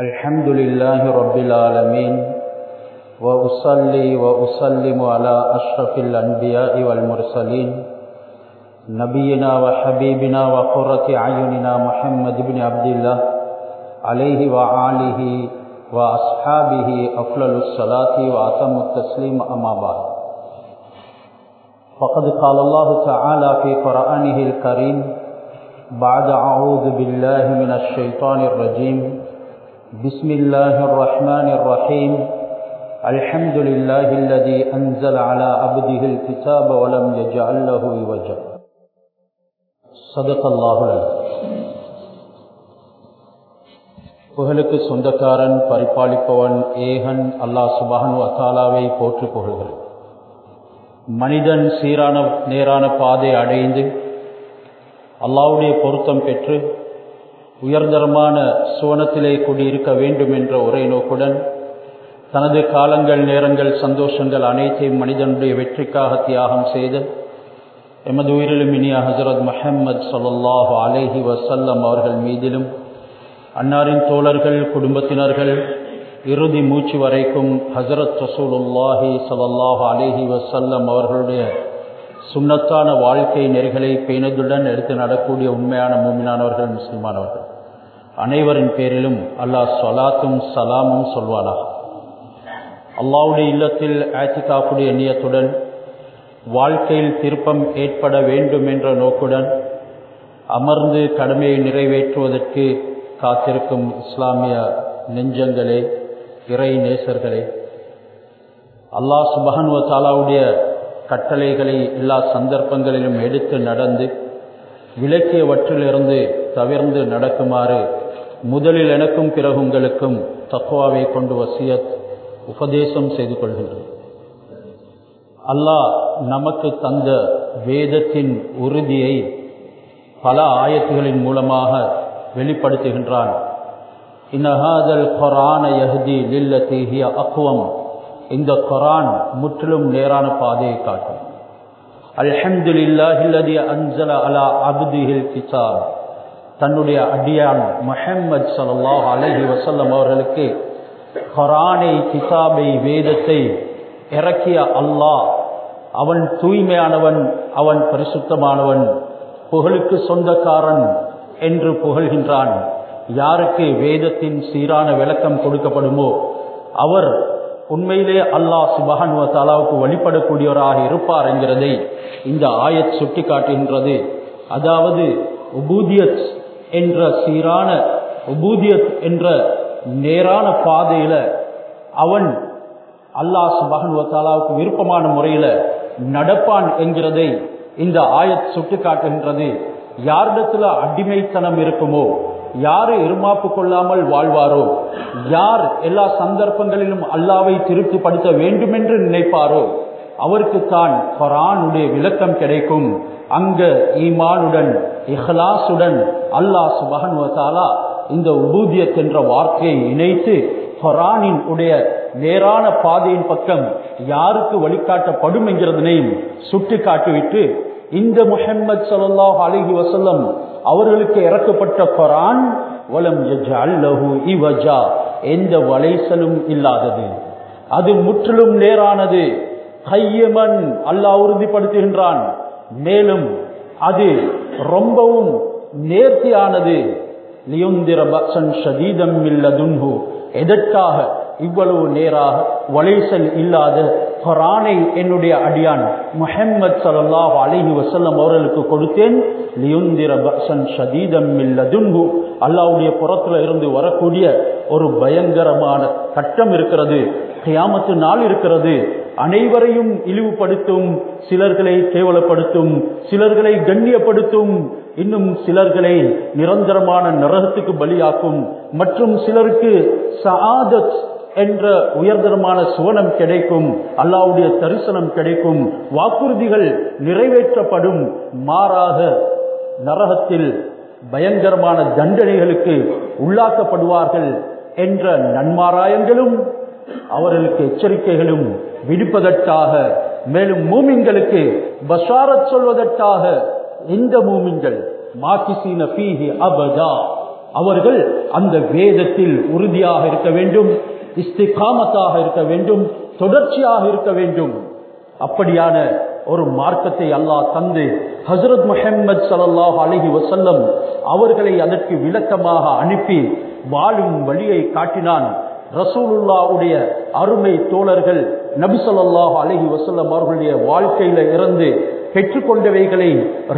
الحمد لله رب العالمين وأصلي وأسلم على أشرف الأنبياء والمرسلين نبينا وحبيبنا وقرة أعيننا محمد بن عبد الله عليه وآله وأصحابه أفضل الصلاة وأتم التسليم أما بعد. فقد قال الله تعالى في قرآنه الكريم بعد أعوذ بالله من الشيطان الرجيم. بسم الله الرحمن الرحيم الحمد لله الذي أنزل على عبده الكتاب ولم يجعل له عوجا صدق الله العظيم புகழுக்கு சொந்தக்காரன் பரிபாலிப்பவன் ஏகன் அல்லாஹ் சுபஹன் அத்தாலாவை போற்று புகழ்கள் மனிதன் சீரான நேரான பாதை அடைந்து அல்லாவுடைய பொருத்தம் பெற்று உயர்தரமான சுவனத்திலே கூடியிருக்க வேண்டும் என்ற ஒரே நோக்குடன் தனது காலங்கள் நேரங்கள் சந்தோஷங்கள் அனைத்தையும் மனிதனுடைய வெற்றிக்காக தியாகம் செய்து எமது உயிரிலும் இனிய ஹசரத் மஹம்மது சொல்லல்லாஹு அலேஹி வசல்லம் அவர்கள் மீதிலும் அன்னாரின் தோழர்கள் குடும்பத்தினர்கள் இறுதி மூச்சு வரைக்கும் ஹசரத் ரசூலுல்லாஹி சல்லாஹு அலேஹி வசல்லம் அவர்களுடைய சுண்ணத்தான வாழ்க்கை நெறிகளை பேணதுடன் எடுத்து நடக்கூடிய உண்மையான மூமினானவர்கள் முஸ்லிமானவர்கள் அனைவரின் பேரிலும் அல்லாஹ் சொலாத்தும் சலாமும் சொல்வானா அல்லாவுடைய இல்லத்தில் ஆத்திகாக்குடைய எண்ணியத்துடன் வாழ்க்கையில் திருப்பம் ஏற்பட வேண்டும் என்ற நோக்குடன் அமர்ந்து கடமையை நிறைவேற்றுவதற்கு காத்திருக்கும் இஸ்லாமிய நெஞ்சங்களே இறை நேசர்களே அல்லாஹ் சுபஹன்வ தாலாவுடைய கட்டளைகளை எல்லா சந்தர்ப்பங்களிலும் எடுத்து நடந்து விளக்கியவற்றிலிருந்து தவிர்ந்து நடக்குமாறு முதலில் எனக்கும் பிறகு உங்களுக்கும் தக்குவாவை கொண்டு வசியத் உபதேசம் செய்து கொள்கின்றேன். அல்லாஹ் நமக்கு தந்த வேதத்தின் உறுதியை பல ஆயத்துகளின் மூலமாக வெளிப்படுத்துகின்றான். இன்னஹாதல் கொரான யஹதி லில்லத்திஹிய அக்குவம் இந்த கொரான் முற்றிலும் நேரான பாதையை காட்டும் அல்ஹம்துலில்லாஹில்லதி அன்சல அலா அப்திஹில் கிதாப் தன்னுடைய அடியான் மஹம்மது சல்லாஹ் அலஹி வசல்லம் அவர்களுக்கு ஹரானை கிதாபை வேதத்தை இறக்கிய அல்லாஹ். அவன் தூய்மையானவன் அவன் பரிசுத்தமானவன் புகழுக்கு சொந்தக்காரன் என்று புகழ்கின்றான். யாருக்கு வேதத்தின் சீரான விளக்கம் கொடுக்கப்படுமோ அவர் உண்மையிலே அல்லாஹ் சுபஹானுவத்தாலாவுக்கு வழிபடக்கூடியவராக இருப்பார் என்கிறதை இந்த ஆயத் சுட்டி காட்டுகின்றது அதாவது உபூதியத் என்ற சீரான உபூதியத் என்ற நேரான பாதையில அவன் அல்லாஹ் சுபஹானுவத்தாலாவுக்கு விருப்பமான முறையில் நடப்பான் என்கிறதை இந்த ஆயத் சுட்டு காட்டுகின்றது யாரிடத்துல அடிமைத்தனம் இருக்குமோ யாரு இருமாப்பு கொள்ளாமல் வாழ்வாரோ யார் எல்லா சந்தர்ப்பங்களிலும் அல்லாவை திருப்திப்படுத்த வேண்டும் என்று நினைப்பாரோ அவருக்கு தான் கொரானுடைய விளக்கம் கிடைக்கும். அங்க ஈமானுடன் இஹ்லாசுடன் அல்லாஹ் சுபகன்வத்தாலா இந்த உபூதியத் என்ற வார்த்தையை இணைத்து ஹொரானின் உடைய நேரான பாதையின் பக்கம் யாருக்கு வழிகாட்டப்படும் என்கிறதனையும் சுட்டி காட்டிவிட்டு இந்த முஹம்மது சல்லாஹ் அலிஹி வசல்லம் அவர்களுக்கு இறக்கப்பட்ட கொரான் வலம் அல்லஹு இவஜா எந்த வளைசலும் இல்லாதது. அது முற்றிலும் நேரானது. கையமன் அல்லாஹ் உறுதிப்படுத்துகின்றான். மேலும் அது ரொம்பவும் நேர்த்தியானது. லியுந்திர பக்சன் ஷதீதம் இல்லதுன்ஹு. எதற்காக? இவ்வளவு நேராக வளைசல் இல்லாத குரானை என்னுடைய அடியான் முஹம்மது சல்லாஹ் அலிஹி வசல்லம் அவர்களுக்கு கொடுத்தேன். லியுந்திர பக்சன் ஷதீதம் இல்லதுன்ஹு. அல்லாவுடைய புறத்துல இருந்து வரக்கூடிய ஒரு பயங்கரமான கட்டம் இருக்கிறது. கியாமத்து நாள் இருக்கிறது. அனைவரையும் இழிவுபடுத்தும் சிலர்களை கேவலப்படுத்தும் சிலர்களை கண்ணியப்படுத்தும் இன்னும் சிலர்களை நிரந்தரமான நரகத்துக்கு பலியாக்கும் மற்றும் சிலருக்கு சஆதத் என்ற உயர்தரமான சுவனம் கிடைக்கும் அல்லாவுடைய தரிசனம் கிடைக்கும் வாக்குறுதிகள் நிறைவேற்றப்படும் மாறாக நரகத்தில் பயங்கரமான தண்டனைகளுக்கு உள்ளாக்கப்படுவார்கள் என்ற நன்மாராயங்களும் அவர்களுக்கு எச்சரிக்கைகளும் விடுப்பதற்காக மேலும் மூமின்களுக்கு பஷாரத் சொல்வதற்காக இந்த மூமின்கள் மாக்கிசீன பீஹி அபதா அவர்கள் அந்த வேதத்தில் உறுதியாக இருக்க வேண்டும் இஸ்திகாமத்தாக இருக்க வேண்டும் தொடர்ச்சியாக இருக்க வேண்டும். அப்படியான ஒரு மார்க்கத்தை அல்லாஹ் தந்து ஹசரத் முஹம்மது சல்லாஹ் அலஹி வசல்லம் அவர்களை அதற்கு விளக்கமாக அனுப்பி வாழும் வழியை காட்டினான். ரசூலுல்லாவுடைய அருமை தோழர்கள் நபி சொல்லாஹ் அலஹி வசல்லம் அவர்களுடைய வாழ்க்கையில இருந்து பெற்றுக்கொண்டவைகளை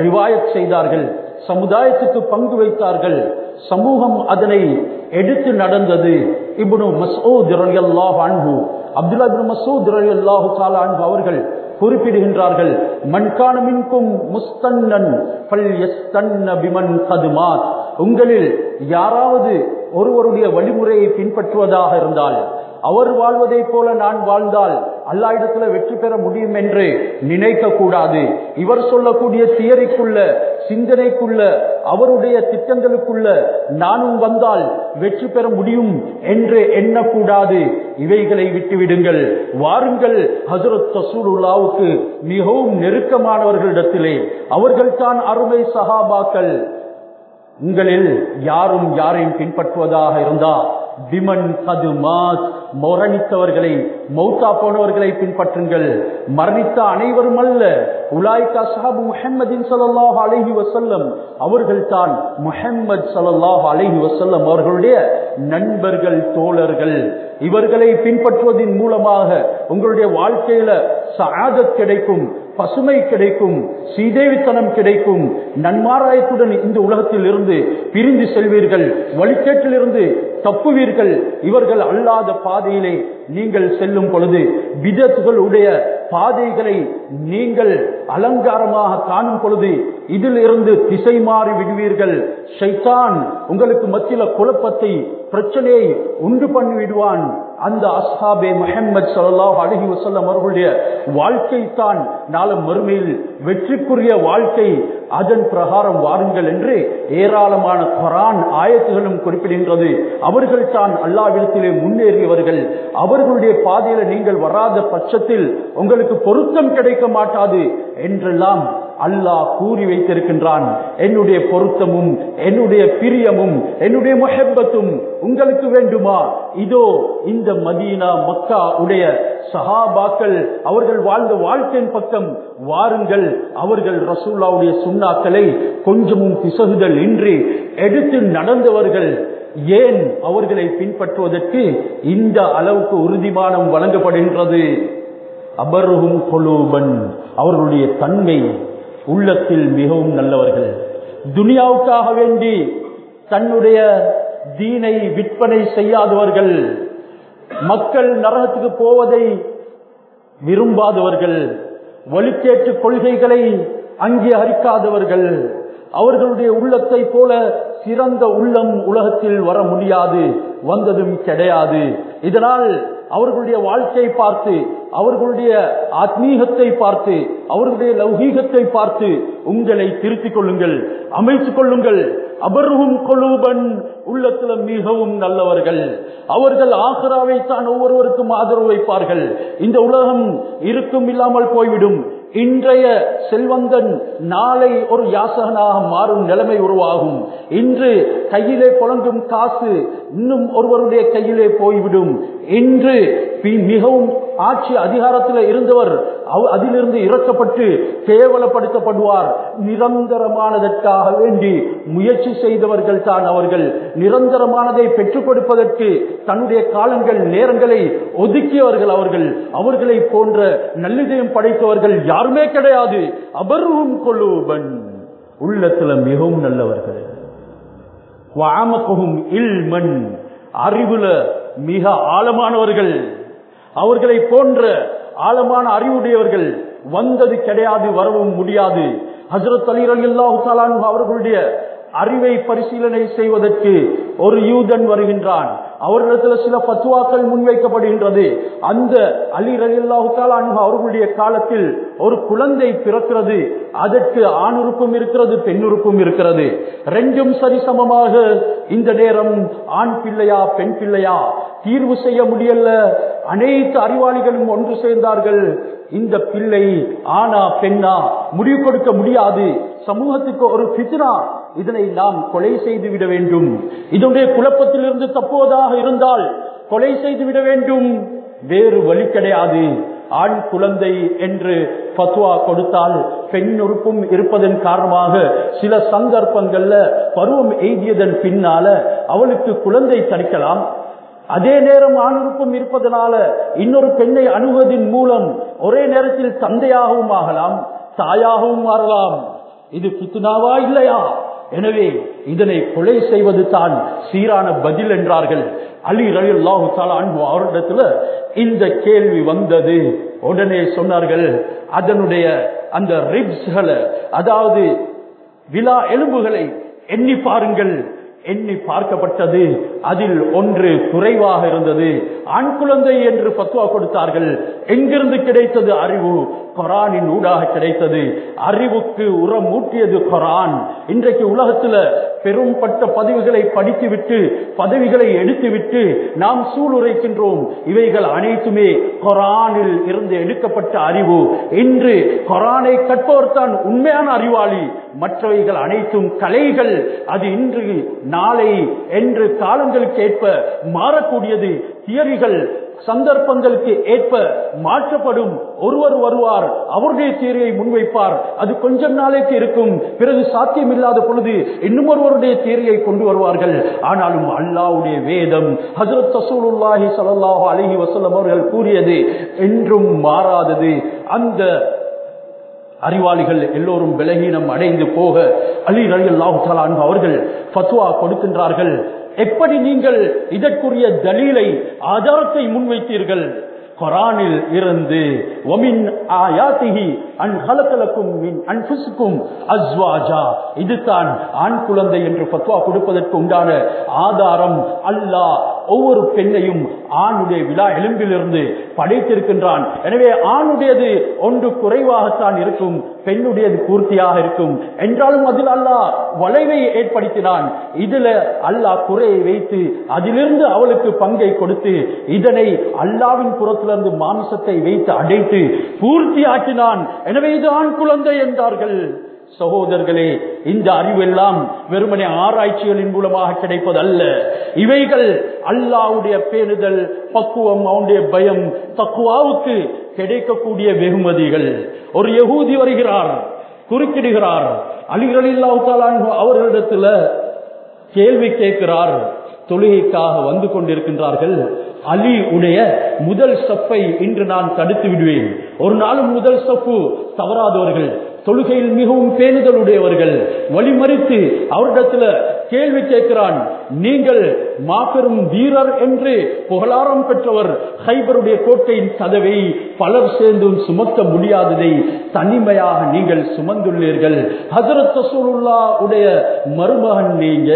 ரிவாயத் செய்தார்கள் சமுதாயத்துக்கு பங்கு வைத்தார்கள். சமூகம் அதனை எடுத்து நடந்தது. இப்னு மசூத் ரலியல்லாஹு அன்ஹு அப்துல்லா இப்னு மசூத் ரலியல்லாஹு தஆலா அன்ஹு அவர்கள் குறிப்பிடுகின்றார்கள் மன்கான மின்கும் முஸ்தன்னன் ஃபல் யஸ்தன்ன பிமன் கதுமாத் உங்களில் யாராவது ஒருவருடைய வழிமுறையை பின்பற்றுவதாக இருந்தால் அவர் வாழ்வதை போல நான் வாழ்ந்தால் அல்லா இடத்துல வெற்றி பெற முடியும் என்று நினைக்க கூடாது இவர் சொல்லக்கூடிய தியரிக்குள்ள சிந்தனைக்குள்ள அவருடைய திட்டங்களுக்குள்ள நானும் வந்தால் வெற்றி பெற முடியும் என்று எண்ணக்கூடாது. இவைகளை விட்டுவிடுங்கள். வாருங்கள் ஹசரத் தசூருல்லாவுக்கு மிகவும் நெருக்கமானவர்களிடத்திலே. அவர்கள்தான் அருமை சகாபாக்கள் உங்களில் யாரும் யாரையும் பின்பற்றுவதாக இருந்தால் விமன் சது மாஸ் மரணித்தவர்களை மௌத்தா போனவர்களை பின்பற்றுங்கள். மரணித்த அனைவரும் அல்ல. உலாய்கா சாபு முஹம்மதின் சல்லாஹ் அலஹி வசல்லம் அவர்கள் தான் முஹம்மது சல்லாஹ் அலஹி வசல்லம் அவர்களுடைய நண்பர்கள் தோழர்கள். இவர்களை பின்பற்றுவதன் மூலமாக உங்களுடைய வாழ்க்கையில சாதத் கிடைக்கும். பசுமை கிடைக்கும் சீதேவித்தனம் கிடைக்கும். நன்மாராயத்துடன் இந்த உலகத்தில் இருந்து பிரிந்து செல்வீர்கள். வழிகேட்டிலிருந்து தப்புவீர்கள். இவர்கள் அல்லாத பாதையிலே நீங்கள் செல்லும் பொழுது விதத்துகளுடைய பாதைகளை நீங்கள் அலங்காரமாக காணும் பொழுது இதில் இருந்து திசை மாறி விடுவீர்கள். ஷைத்தான் உங்களுக்கு மத்தியில குழப்பத்தை பிரச்சனையை உண்டு பண்ணி விடுவான். அந்த அஸ்ஹாபே முஹம்மது சல்லாஹ் அழகி வசல்லம் அவர்களுடைய வாழ்க்கை தான் நாளும் மறுமையில் வெற்றிக்குரிய வாழ்க்கை. அதன் பிரகாரம் வாருங்கள் என்று ஏராளமான குரான் ஆயத்துகளும் குறிப்பிடுகின்றது. அவர்கள் தான் அல்லாவிடத்திலே முன்னேறியவர்கள். அவர்களுடைய பாதையில நீங்கள் வராத பட்சத்தில் உங்களுக்கு பொருத்தம் கிடைக்க மாட்டாது என்றெல்லாம் அல்லாஹ் கூறி வைத்திருக்கின்றான். என்னுடைய பொருத்தமும் என்னுடைய பிரியமும் என்னுடைய முஹப்பத்தும் உங்களுக்கு வேண்டுமா? இதோ இந்த மதீனா மக்கா உடைய சஹாபாக்கள் அவர்கள் வாழ்ந்த வாழ்க்கையின் பக்கம் வாருங்கள். அவர்கள் ரசூல்லாவுடைய சுண்ணாக்களை கொஞ்சமும் பிசகுதல் இன்றி எடுத்து நடந்தவர்கள் ஏன் அவர்களை பின்பற்றுவதற்கு இந்த அளவுக்கு உறுதிமானம் வழங்கப்படுகின்றது? அபருகும் கொலூபன். அவர்களுடைய தன்மை உள்ளத்தில் மிகவும் நல்லவர்கள். துனியாவுக்காக வேண்டி தன்னுடைய தீனை விற்பனை செய்யாதவர்கள் மக்கள் நரகத்துக்கு போவதை விரும்பாதவர்கள் வலுக்கேற்று கொள்கைகளை அங்கீகரிக்காதவர்கள் அவர்களுடைய உள்ளத்தை போல சிறந்த உள்ளம் உலகத்தில் வர முடியாது வந்ததும் கிடையாது. இதனால் அவர்களுடைய வாழ்க்கையை பார்த்து அவர்களுடைய ஆத்மீகத்தை பார்த்து அவர்களுடைய லௌகீகத்தை பார்த்து உங்களை திருத்திக் கொள்ளுங்கள் அமைத்துக் கொள்ளுங்கள். அபர்வும் கொழுபன் உள்ளத்துல மிகவும் நல்லவர்கள். அவர்கள் ஆசராவை தான் ஒவ்வொருவருக்கும் ஆதரவு வைப்பார்கள். இந்த உலகம் இருக்கும் இல்லாமல் போய்விடும். இன்றைய செல்வந்தன் நாளை ஒரு யாசகனாக மாறும் நிலைமை உருவாகும். இன்று கையிலே புழங்கும் காசு இன்னும் ஒருவருடைய கையிலே போய்விடும். இன்று மிகவும் ஆட்சி அதிகாரத்தில் இருந்தவர் அதிலிருந்து இறக்கப்பட்டு கேவலப்படுத்தப்படுவார். நிரந்தரமானதற்காக வேண்டி முயற்சி செய்தவர்கள் தான் அவர்கள். நிரந்தரமானதை பெற்றுக் கொடுப்பதற்கு தன்னுடைய காலங்கள் நேரங்களை ஒதுக்கியவர்கள் அவர்கள். அவர்களை போன்ற நல்லிதயம் படைத்தவர்கள் யாருமே கிடையாது. அபர்வும் கொள்ளுவன் உள்ளத்துல மிகவும் நல்லவர்கள். வாமகவும் இல்மண் அறிவுல மிக ஆழமானவர்கள். அவர்களை போன்ற ஆழமான அறிவுடையவர்கள் வந்தது கிடையாது வரவும் முடியாது. ஹசரத் அலி அல்லாஹு அவர்களுடைய அறிவை பரிசீலனை செய்வதற்கு ஒரு யூதன் வருகின்றான். அவர்களிடத்துல சில பத்துவாக்கள் முன்வைக்கப்படுகின்றது. அந்த அலி ரலில்லாஹுத்தால் அன்பு அவர்களுடைய காலத்தில் ஒரு குழந்தை பிறக்கிறது. அதற்கு ஆணுறுப்பும் இருக்கிறது பெண்ணுறுப்பும் இருக்கிறது. ரெண்டும் சரிசமமாக இந்த நேரம் ஆண் பிள்ளையா பெண் பிள்ளையா தீர்வு செய்ய முடியல அனைத்து அறிவாளிகளும் ஒன்று சேர்ந்தார்கள். இந்த பிள்ளை ஆனா பெண்ணா முடிவு கொடுக்க முடியாது. சமூகத்துக்கு ஒரு பித்னா இதனை நாம் கொலை செய்து விட வேண்டும். இதனுடைய குழப்பத்திலிருந்து தப்புவதாக இருந்தால் கொலை செய்து விட வேண்டும். வேறு வழி கிடையாது. ஆண் குழந்தை என்று பத்துவா கொடுத்தால் பெண் உறுப்பும் இருப்பதன் காரணமாக சில சந்தர்ப்பங்கள்ல பருவம் எய்தியதன் பின்னால அவளுக்கு குழந்தை தடுக்கலாம். அதே நேரம் ஆணுறுப்பும் இருப்பதனால இன்னொரு பெண்ணை அணுகுவதன் மூலம் ஒரே நேரத்தில் தந்தையாகவும் ஆகலாம் தாயாகவும் மாறலாம். இது பித்துனாவா இல்லையா? எனவே இதனை கொலை செய்வது தான் சீரான பதில் என்றார்கள். அலி ரலி அல்லாஹு அன்பு அவரிடத்துல இந்த கேள்வி வந்தது. உடனே சொன்னார்கள் அதனுடைய அந்த ரிப்ஸ்களை அதாவது விழா எலும்புகளை எண்ணி பாருங்கள். எண்ணி பார்க்கப்பட்டது. அதில் ஒன்று குறைவாக இருந்தது. ஆண் குழந்தை என்று பத்துவா கொடுத்தார்கள். எங்கிருந்து கிடைத்தது அறிவு? கொரானின் ஊடாக கிடைத்தது. அறிவுக்கு உரம் ஊட்டியது கொரான். இன்றைக்கு உலகத்துல பெரும்பட்ட பதிவுகளை படித்துவிட்டு பதவிகளை எடுத்துவிட்டு நாம் சூளுரைக்கின்றோம். இவைகள் அனைத்துமே கொரானில் இருந்து எடுக்கப்பட்ட அறிவு. இன்று கொரானை கற்பவர் உண்மையான அறிவாளி. மற்றவைகள் அனைத்தும் கலைகள். அது இன்று நாளை என்று காலங்களுக்கு ஏற்ப மாறக்கூடியது. தியரிகள் சந்தர்ப்பங்களுக்கு ஏற்ப மாற்றப்படும். ஒருவர் வருவார் அவருடைய தேரியை முன்வைப்பார். அது கொஞ்சம் நாளைக்கு இருக்கும். பிறகு சாத்தியம் இல்லாத பொழுது இன்னும் ஒருவருடைய தேரியை கொண்டு வருவார்கள். ஆனாலும் அல்லாவுடைய வேதம் ஹசரத் தசூலுல்லாஹி சல்லாஹு அலஹி வசலம் அவர்கள் கூறியது என்றும் மாறாதது. அந்த அறிவாளிகள் எல்லோரும் பலகீனம் அடைந்து போக அலி ரலி அல்லாஹு அவர்கள் ஃபத்வா கொடுக்கின்றார்கள். எப்படி நீங்கள் இதற்குரிய தலீலை ஆதாரத்தை முன்வைத்தீர்கள்? கொரானில் இருந்து ஒமின் ஆயாத்திகி அன் ஹலக்கலக்கும் மின் அன்புசுக்கும் அஸ்வாஜா. இதுதான் ஆண் குழந்தை என்று பத்வா கொடுப்பதற்கு உண்டான ஆதாரம். அல்லாஹ் ஒவ்வொரு பெண்ணையும் ஆணுடைய விழா எலும்பிலிருந்து படைத்திருக்கின்றான். எனவே ஆணுடையது ஒன்று குறைவாகத்தான் இருக்கும் பெண்ணுடையது பூர்த்தியாக இருக்கும். என்றாலும் அதில் அல்லாஹ் வளைவை ஏற்படுத்தினான். இதுல அல்லாஹ் குறையை வைத்து அதிலிருந்து அவளுக்கு பங்கை கொடுத்து இதனை அல்லாவின் புறத்திலிருந்து மாமிசத்தை வைத்து அடைத்து பூர்த்தி ஆக்கினான் எனவே இது ஆண் குழந்தை என்றார்கள். சகோதரர்களே இந்த அறிவெல்லாம் வெறுமனே ஆராய்ச்சிகளின் மூலமாக கிடைப்பதல்ல. இவைகள் அல்லாவுடைய பேணுதல் பக்குவம் அவனுடைய பயம் தக்குவாவுக்கு கிடைக்கக்கூடிய வெகுமதிகள். ஒரு யகூதி வருகிறார் குறுக்கிடுகிறார். அலிகளில்லாவுத்தாலான் அவர்களிடத்துல கேள்வி கேட்கிறார். தொழுகைக்காக வந்து கொண்டிருக்கின்றார்கள். அலி உடைய முதல் சப்பை இன்று நான் தடுத்து விடுவேன். ஒரு நாளும் முதல் சப்பு தவறாதவர்கள் தொழுகையில் மிகவும் பேணுதலுடையவர்கள். வழிமறித்து அவரிடத்துல கேள்வி கேட்கிறான் நீங்கள் மாபெரும் வீரர் என்று புகழாரம் பெற்றவர் ஹைபருடைய கோட்டையின் கதவை பலர் சேர்ந்தும் சுமக்க முடியாததை தனிமையாக நீங்கள் சுமந்துள்ளீர்கள். ஹசரத் ரசூலுல்லா உடைய மருமகன் நீங்க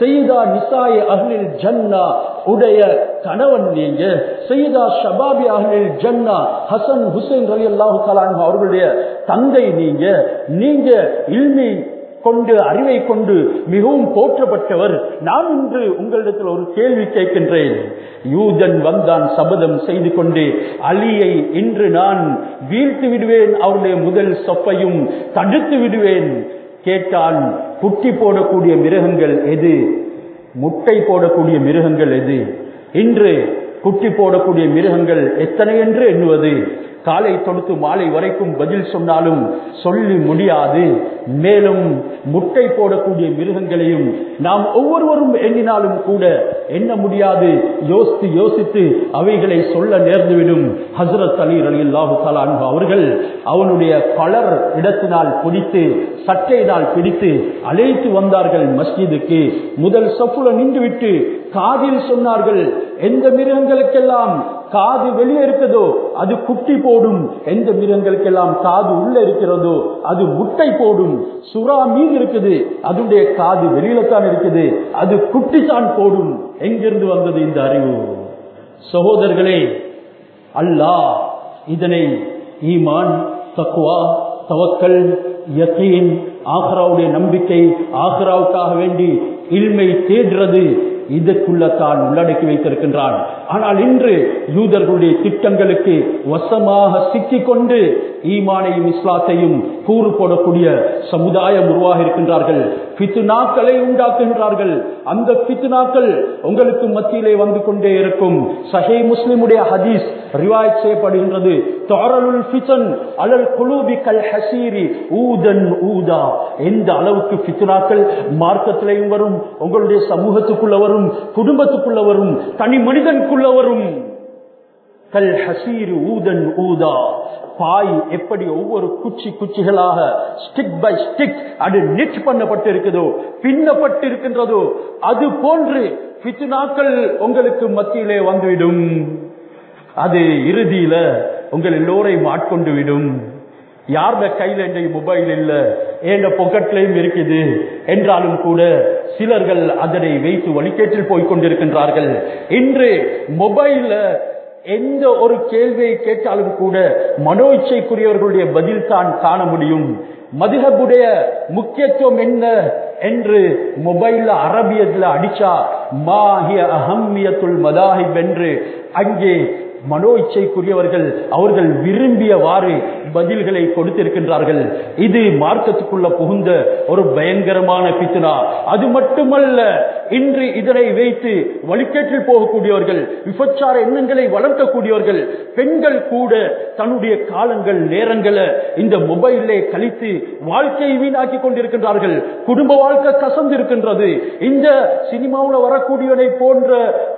செய்தா நிசாய் அஹ்லில் ஜன்னா உடைய கணவன் நீங்க செய்தா ஷபாபி அகலில் ஜன்னா ஹசன் ஹுசைன் ரலி அல்லாஹு அவர்களுடைய தந்தை நீங்க நீங்க இல்மி கொண்டு அறிவை கொண்டு மிகவும் போற்றப்பட்டவர் நான் இன்று உங்களிடத்தில் ஒரு கேள்வி கேட்கின்றேன். யூதன் வந்தான் சபதம் செய்து கொண்டு அலியை இன்று நான் வீழ்த்து விடுவேன் அவருடைய முதல் சொப்பையும் தடுத்து விடுவேன். கேட்டான் குட்டி போடக்கூடிய மிருகங்கள் எது? முட்டை போடக்கூடிய மிருகங்கள் எது? இன்று குட்டி போடக்கூடிய மிருகங்கள் எத்தனை என்று எண்ணுவது? காலை தொடுத்து மாலை வரைக்கும் பதில் சொன்னாலும் சொல்லி முடியாது. மேலும் முட்டை போடக்கூடிய மிருகங்களையும் நாம் ஒவ்வொருவரும் எண்ணினாலும் கூட எண்ண முடியாது. யோசித்து யோசித்து அவைகளை சொல்ல நேர்ந்துவிடும். ஹசரத் அலி அலி அல்லாஹு அவர்கள் அவனுடைய பலர் இடத்தினால் பிடித்து சட்டையினால் பிடித்து அழைத்து வந்தார்கள் மஸ்ஜிதுக்கு. முதல் சொப்புல நின்றுவிட்டு காதில் சொன்னார்கள் எந்த மிருகங்களுக்கெல்லாம் காது வெளியே இருக்கிறதோ அது குட்டி போடும். எந்த மிருகங்களுக்கெல்லாம் காது உள்ள இருக்கிறதோ அது முட்டை போடும். சுறா மீன் இருக்குது அதனுடைய காது வெளியில தான் இருக்குது. அது குட்டி தான் போடும். எங்கிருந்து வந்தது இந்த அறிவு? சகோதரர்களே அல்லாஹ் இதனை ஈமான் தக்குவா தவக்கல் யக்கீன் ஆக்ராவுடைய நம்பிக்கை ஆக்ராவுக்காக வேண்டி இல்மை தேடுறது இதற்குள்ளத்தான் உள்ளடக்கி வைத்திருக்கின்றான். ஆனால் இன்று யூதர்களுடைய திட்டங்களுக்கு வசமாக சிக்கிக்கொண்டு ஈமானையும் இஸ்லாத்தையும் கூறு போடக்கூடிய சமுதாயம் உருவாக இருக்கின்றார்கள் பித்துனாக்களை உண்டாக்குகின்றார்கள். அந்த பித்துனாக்கள் உங்களுக்கு மத்தியிலே வந்து கொண்டே இருக்கும். சஹே முஸ்லிமுடைய ஹதீஸ் ரிவாய் செய்யப்படுகின்றது. தாரலுல் ஃபிதன் அலல் குலூபி கல் ஹசீரி ஊதன் ஊதா. எந்த அளவுக்கு பித்துனாக்கள் மார்க்கத்திலையும் வரும் உங்களுடைய சமூகத்துக்குள்ள வரும் குடும்பத்துக்குள்ள வரும் தனி மனிதனுக்குள்ள வரும். கல் ஹசீர் ஊதன் ஊதா. பாய் எப்படி ஒவ்வொரு குச்சி குச்சிகளாக ஸ்டிக் பை ஸ்டிக் அது நிச் பண்ணப்பட்டு இருக்குதோ பின்னப்பட்டு இருக்கின்றதோ அது போன்று பிச்சுனாக்கள் உங்களுக்கு மத்தியிலே வந்துவிடும். அது இறுதியில உங்கள் எல்லோரையும் ஆட்கொண்டு விடும். யார்த கையில எங்க மொபைல் இல்ல? எங்க பொக்கெட்லயும் இருக்குது. என்றாலும் கூட சிலர்கள் அதனை வைத்து வழிகேட்டில் போய் கொண்டிருக்கின்றார்கள். இன்று மொபைல்ல எந்த ஒரு கேள்வியை கேட்டாலும் கூட மனோ இச்சைக்குரியவர்களுடைய பதில் தான் காண முடியும். மதுகபுடைய முக்கியத்துவம் என்ன என்று மொபைல்ல அரபியத்துல அடிச்சா மாஹிய அகம்யத்துள் மதாஹிப் என்று அங்கே மனோ இச்சைக்குரியவர்கள் அவர்கள் விரும்பியவாறு பதில்களை கொடுத்திருக்கின்றார்கள். இது மார்க்கத்துக்குள்ள புகுந்த ஒரு பயங்கரமான பித்னா. அது மட்டுமல்ல இன்று இதனை வைத்து வழிகேற்றில் போகக்கூடியவர்கள் விபச்சார எண்ணங்களை வளர்க்கக்கூடியவர்கள் பெண்கள் கூட தன்னுடைய காலங்கள் நேரங்களை இந்த மொபைலே கழித்து வாழ்க்கையை வீணாக்கி கொண்டிருக்கின்றார்கள். குடும்ப வாழ்க்கை கசந்து இருக்கின்றது இந்த சினிமாவில் வரக்கூடியவனை போன்ற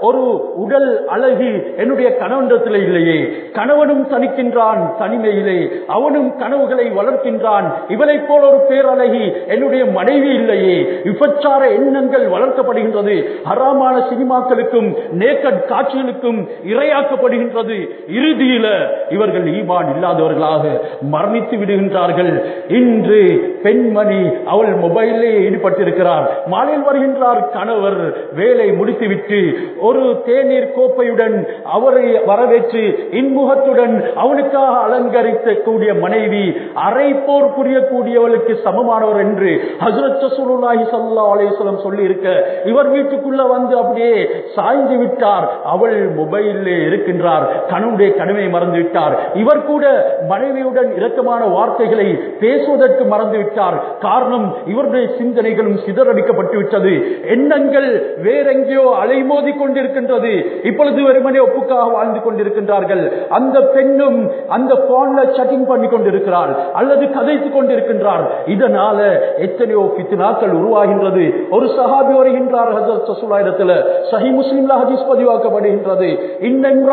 ஒரு உடல் அழகு என்னுடைய கணவனிடத்தில் இல்லையே. கணவனும் தனிக்கின்றான் தனிமையிலே. அவனும் கனவுகளை வளர்க்கின்றான். இவனை போல ஒரு பேரழகி என்னுடைய மனைவி இல்லையே. விபச்சார எண்ணங்கள் வளர்க்கப்படுகின்றது. ஹராமான சினிமாக்களுக்கும் நேக்கட் காட்சிகளுக்கும் இரையாக்கப்படுகின்றது. இறுதியில இவர்கள் ஈமான் இல்லாதவர்களாக மரணித்து விடுகின்றார்கள். இன்று பெண்மணி அவள் மொபைலே ஈடுபட்டிருக்கிறார். மாலையில் வருகின்றார் கணவர். வேலை முடித்துவிட்டு ஒரு தேநீர் கோப்பையுடன் அவரை வரவேற்று இன்முகத்துடன் அவனுக்காக அலங்கரித்த கூடிய மனைவி அரை போர் புரியக்கூடியவளுக்கு சமமானவர் என்று ஹசரத் சுருல்லாஹி சல்லா அலேஸ்வலம் சொல்லி இருக்க இவர் வீட்டுக்குள்ள வந்து அப்படியே சாய்ந்து விட்டார். அவள் மொபைலில் இருக்கின்றார். கணவனுடைய கடமை மறந்து விட்டார். இவர் கூட மனைவியுடன் இரக்கமான வார்த்தைகளை பேசுவதற்கு மறந்து விட்டார். காரணம் இவருடைய சிந்தனைகளும் சிதறடிக்கப்பட்டு விட்டது. எண்ணங்கள் வேறெங்கேயோ அலைமோதி கொண்டிருக்கின்றது. இப்பொழுது வெறுமனே ஒப்புக்காக வாழ்ந்து கொண்டிருக்கின்றார்கள். அந்த பெண்ணும் அந்த போன்ல சட்டிங் பண்ணி கொண்டிருக்கிறார். அல்லது கதைத்துக் கொண்டிருக்கின்றார். இதனால எத்தனையோ பித்னாக்கள் உருவாகின்றது. ஒரு சஹாபி வருகின்றார் ஹஜரத் சசுலாயிடத்துல சஹி முஸ்லிம்ல ஹதீஸ் பதிவாக்கப்படுகின்றது. இன்னென்றா